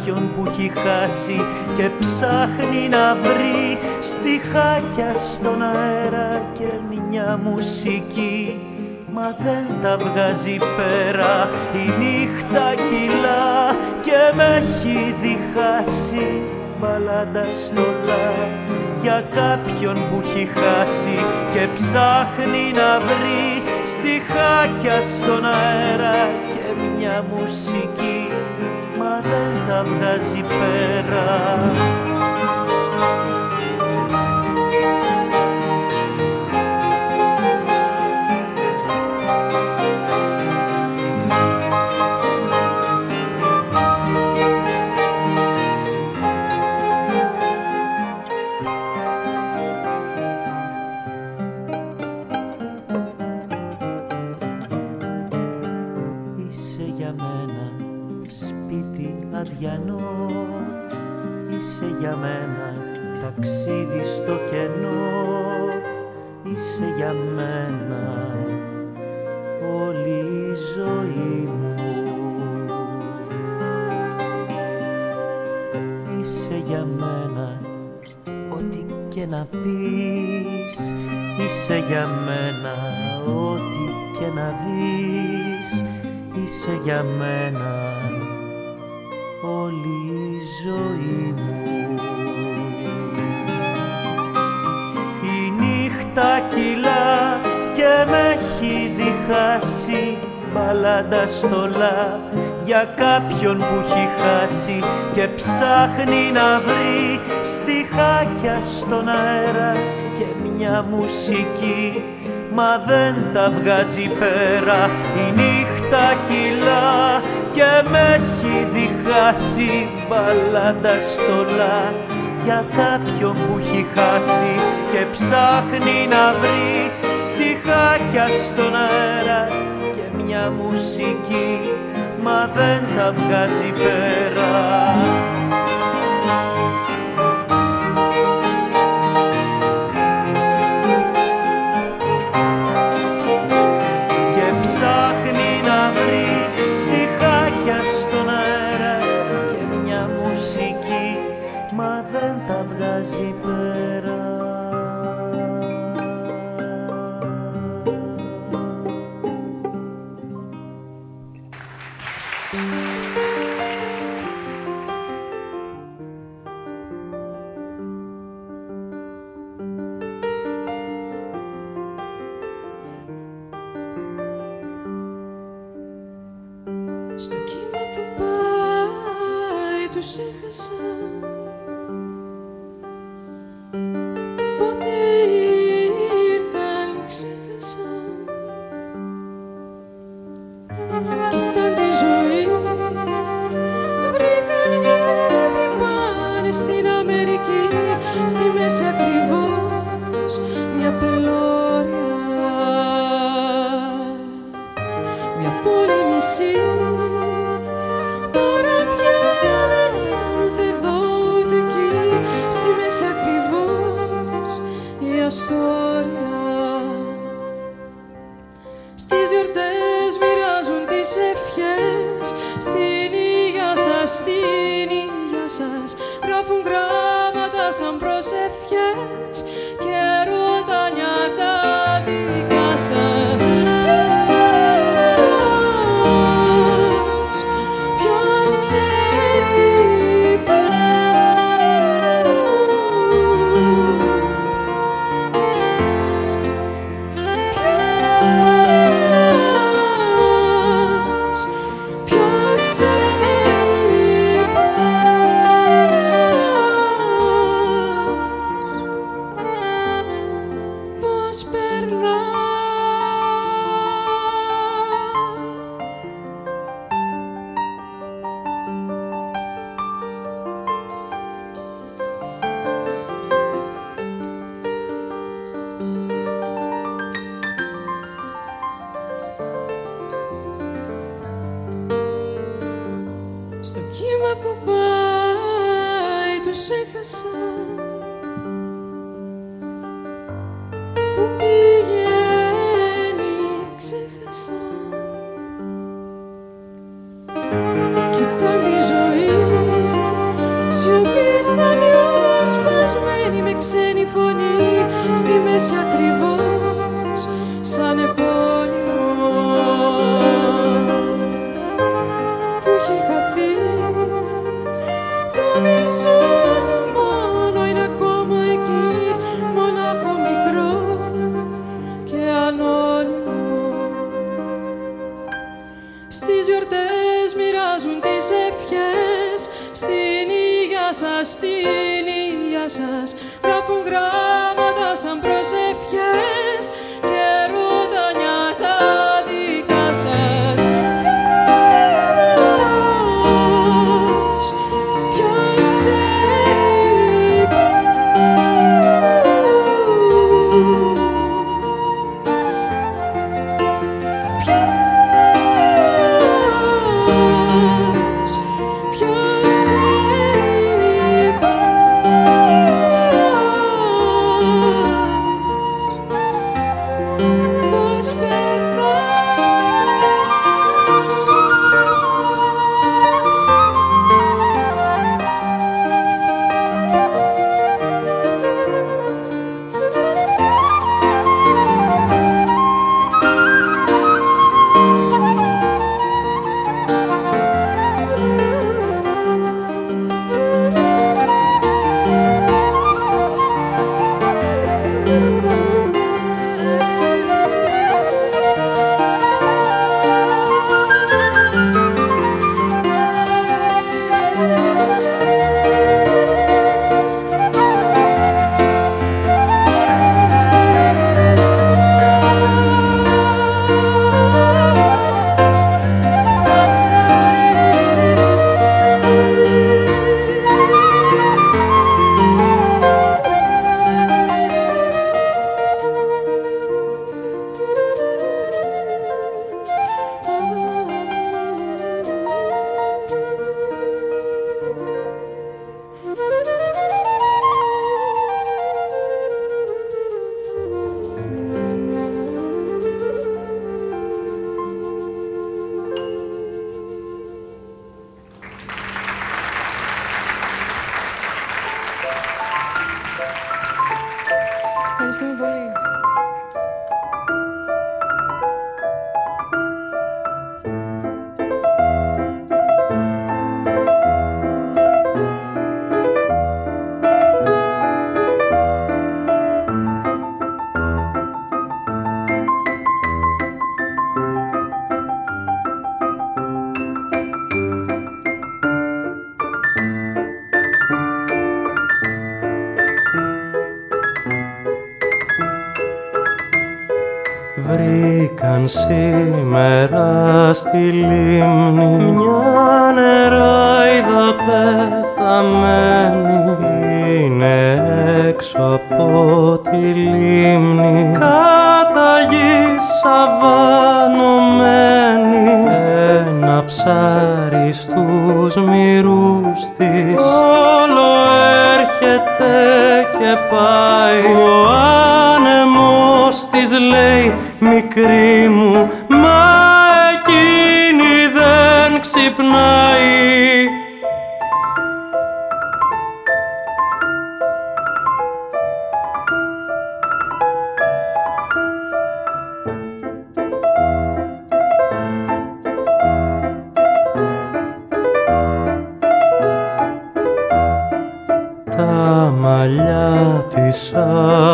Κάποιον που έχει χάσει και ψάχνει να βρει στιχάκια στον αέρα και μια μουσική. Μα δεν τα βγάζει πέρα η νύχτα κυλά και με έχει διχάσει. Μπαλάντα στολά για κάποιον που έχει χάσει και ψάχνει να βρει στιχάκια στον αέρα και μια μουσική. μα δεν τα βγάζει πέρα μπαλάντα στολά για κάποιον που έχει χάσει και ψάχνει να βρει στιχάκια στον αέρα και μια μουσική. Μα δεν τα βγάζει πέρα η νύχτα κυλά και με έχει διχάσει. Μπαλάντα στολά για κάποιον που έχει χάσει και ψάχνει να βρει στιχάκια στον αέρα. και μια μουσική μα δεν τα βγάζει πέρα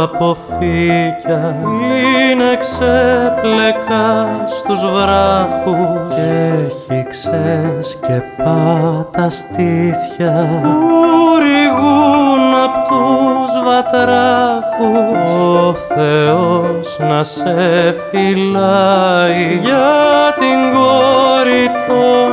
από φύκια είναι ξέπλεκα στους βράχους και έχει ξεσκεπά στήθια. Που ρηγούν απ' τους βατράχους. Ο Θεός να σε φυλάει για την κόρη των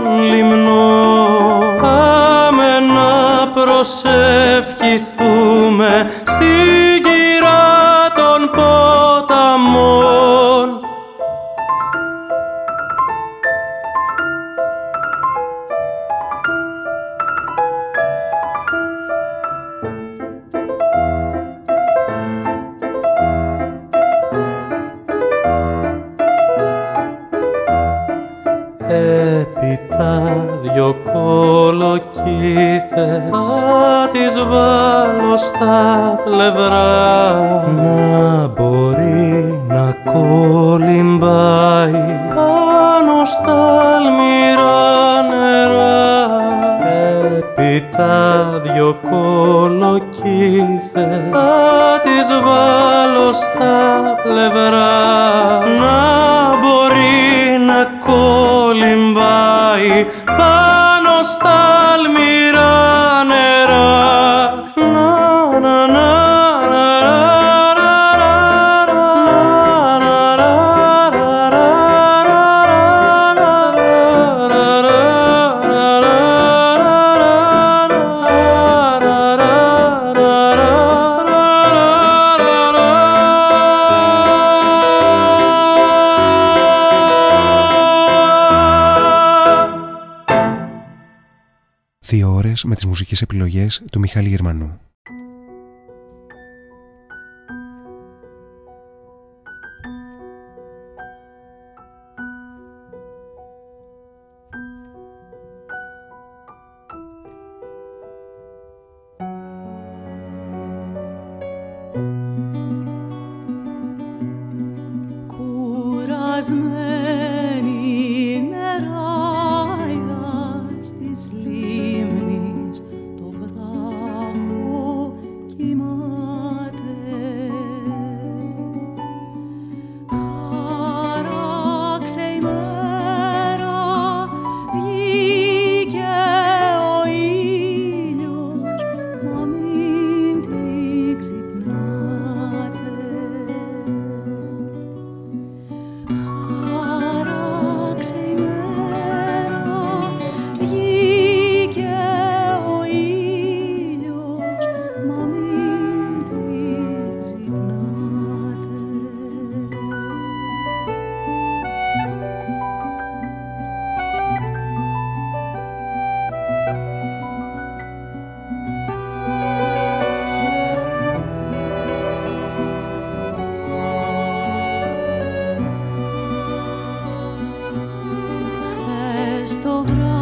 Hijali, hermano. Το βράδυ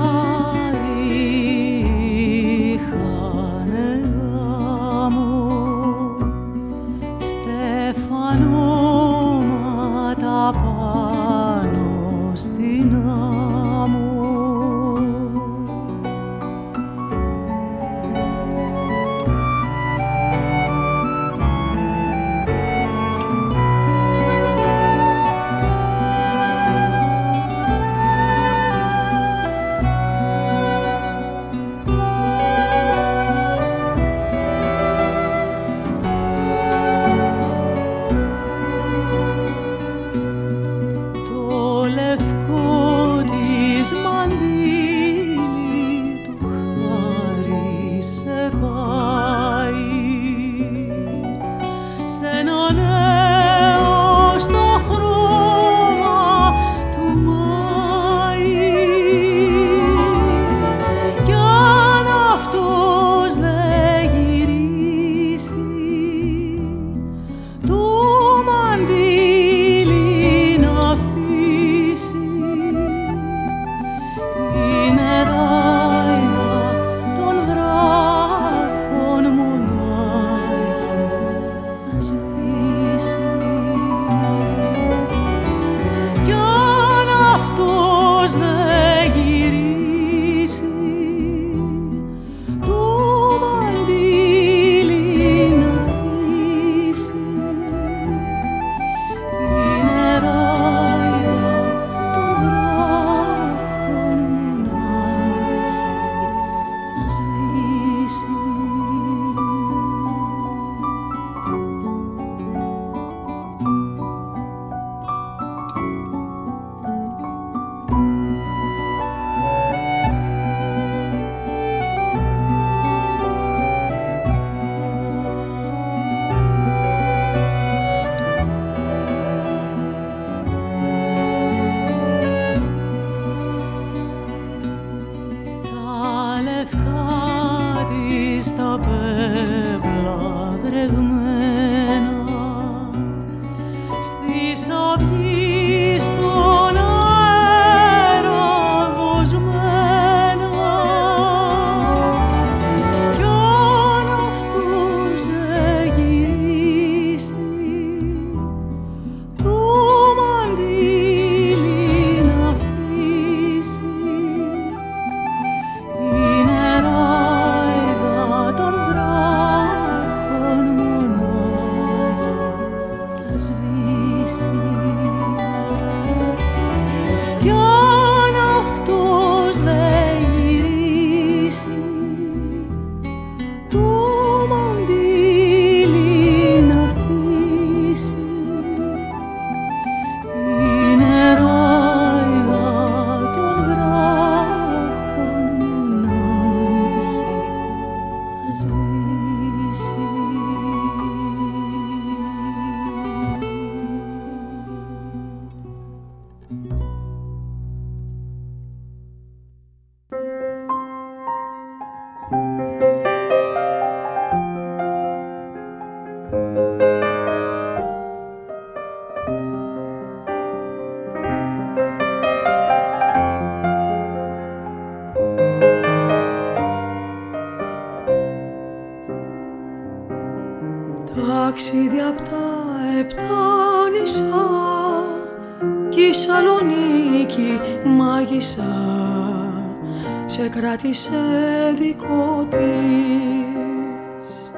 σε κράτησε δικό της.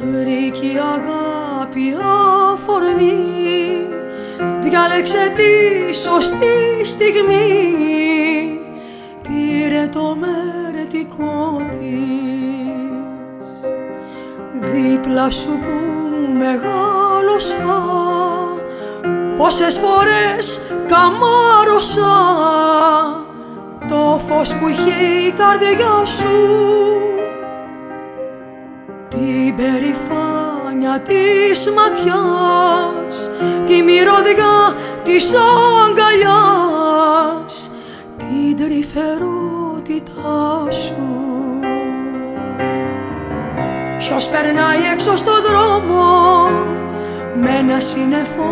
Βρήκε αγάπη αφορμή. Διάλεξε τη σωστή στιγμή. Πήρε το μερετικό της. Δίπλα σου που μεγάλωσα πόσες φορές καμάρωσα. το φως που είχε η καρδιά σου. Την περηφάνια της ματιάς τη μυρωδιά της αγκαλιάς την τρυφερότητά σου. Ποιος περνάει έξω στο δρόμο με ένα σύννεφο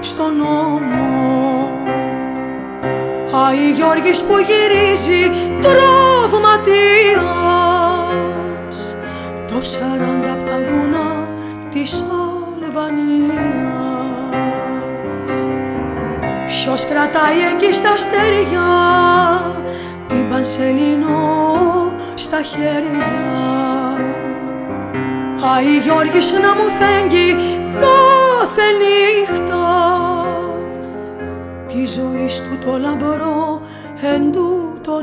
στον νόμο Άι Γιώργης που γυρίζει τραυματίας. Το σαράντα απ' τα βουνά της Αλβανίας. Ποιος κρατάει εκεί στα στεριά την Πανσελίνο στα χέρια. Άι Γιώργης να μου φέγγει κάθε νύχτα τη ζωή του το λαμπρό εν τούτο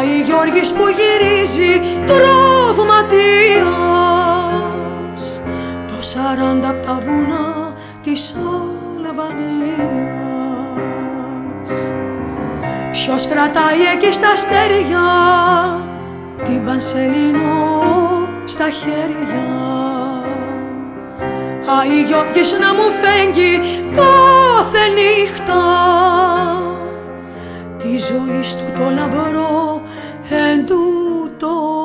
Άι Γιώργης που γυρίζει τραυματίας. Το σαράντα απ' τα βουνά της Αλβανίας. Ποιος κρατάει εκεί στα αστέρια την Πανσελίνο στα χέρια. Άι Γιώργης να μου φέγγει κάθε νύχτα τη ζωής του το λαμπρό εν τούτο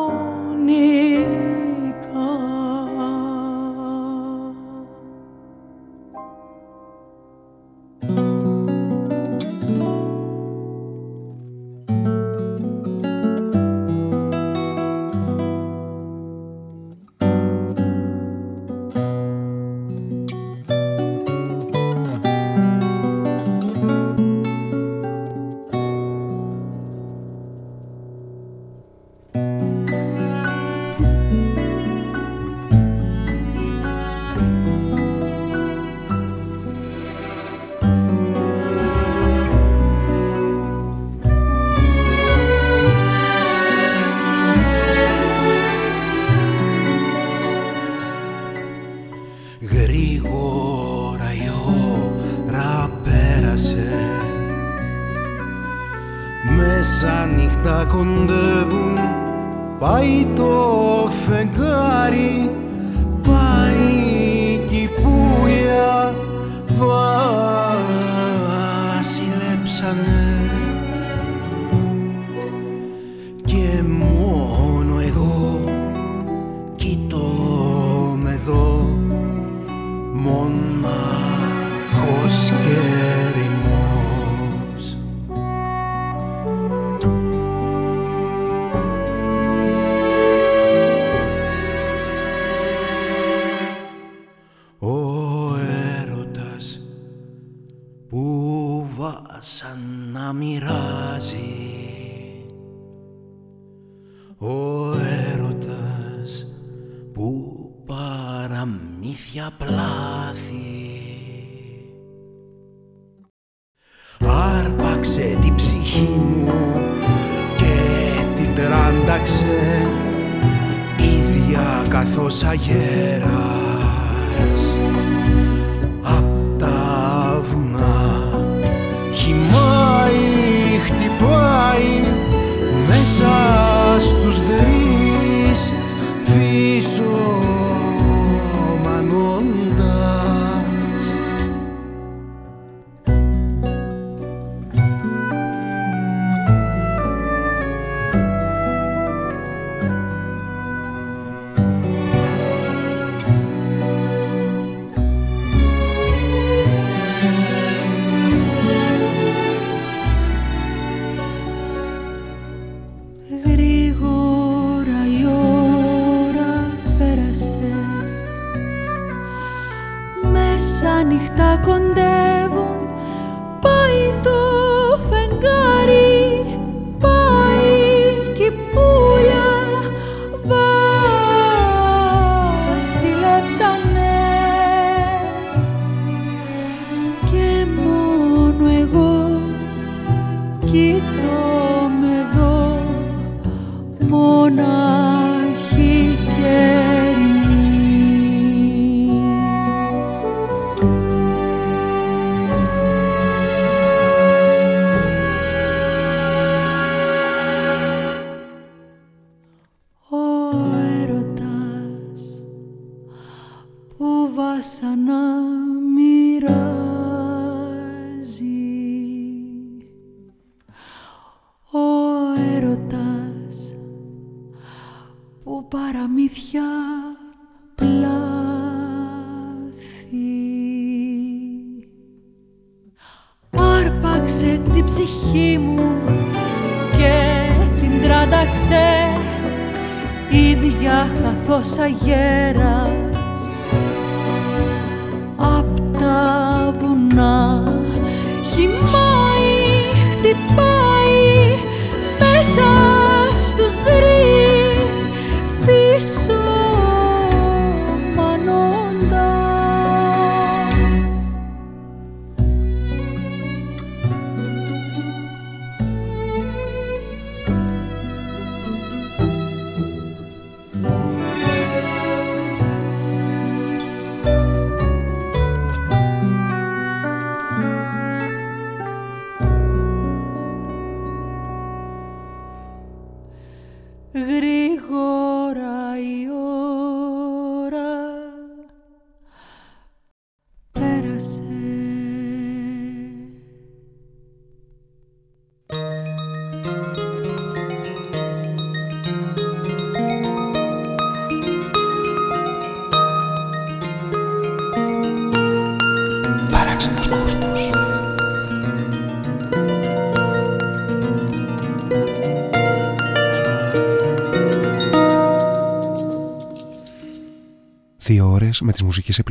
Ο έρωτας που βασανά μοιράζει. Ο έρωτας που παραμύθια πλάθει Άρπαξε την ψυχή μου και την τράταξε με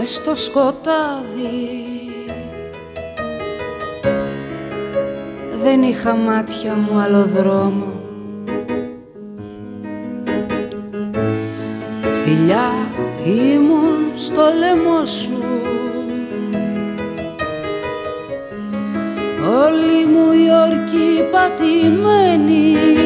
Μες στο σκοτάδι. Δεν είχα μάτια μου άλλο δρόμο. Φιλιά ήμουν στο λαιμό σου. Όλη μου η όρκη πατημένη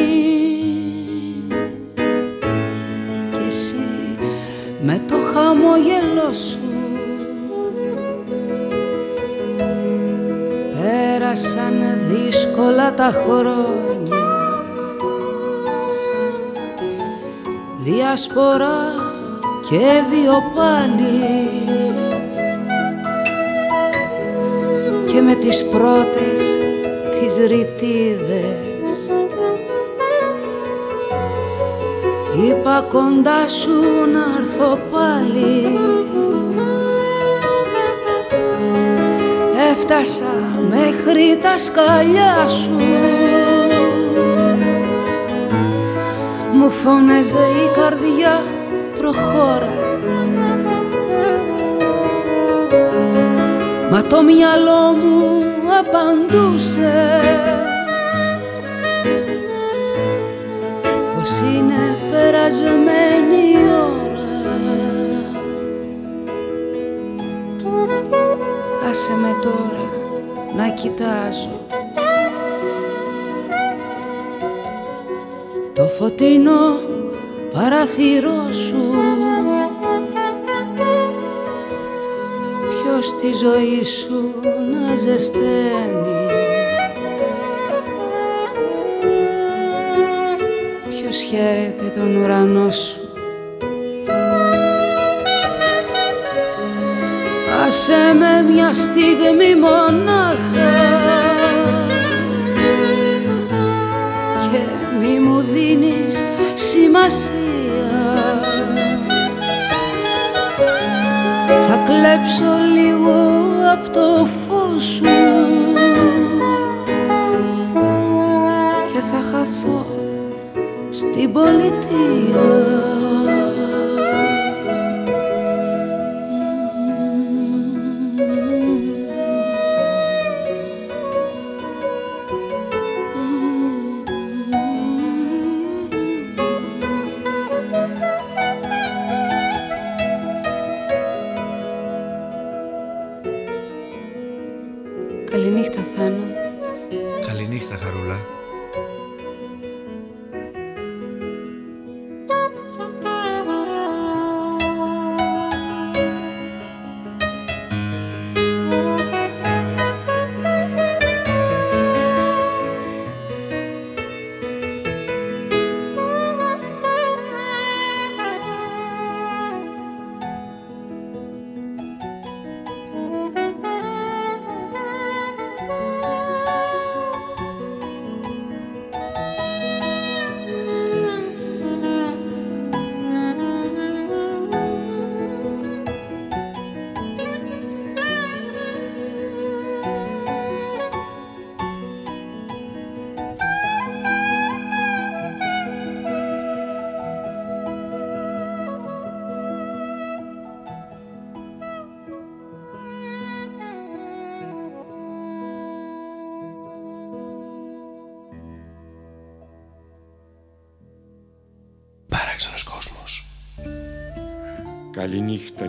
τα χρόνια. Διασπορά και βιοπάλι Και με τις πρώτες τις ρητίδες. Είπα κοντά σου να έρθω πάλι έφτασα μέχρι τα σκαλιά σου. Μου φώναζε η καρδιά προχώρα. Μα το μυαλό μου απαντούσε. Πως είναι περασμένη η ώρα Άσε με τώρα να κοιτάζω. Το φωτεινό παραθυρό σου. Ποιος τη ζωή σου να ζεσταίνει; Ποιος χαίρεται τον ουρανό σου; Άσε με μια στιγμή μονάχα Και μη μου δίνεις σημασία. Θα κλέψω λίγο από το φως σου. Και θα χαθώ στην πολιτεία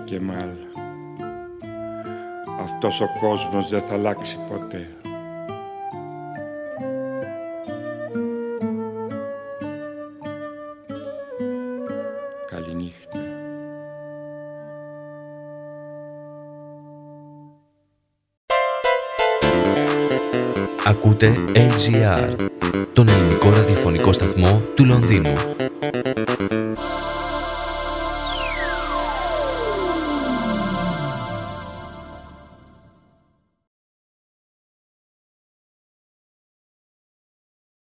Κεμάλ. Αυτός ο κόσμος δεν θα αλλάξει ποτέ. Καληνύχτα. Ακούτε LGR, τον ελληνικό ραδιοφωνικό σταθμό του Λονδίνου.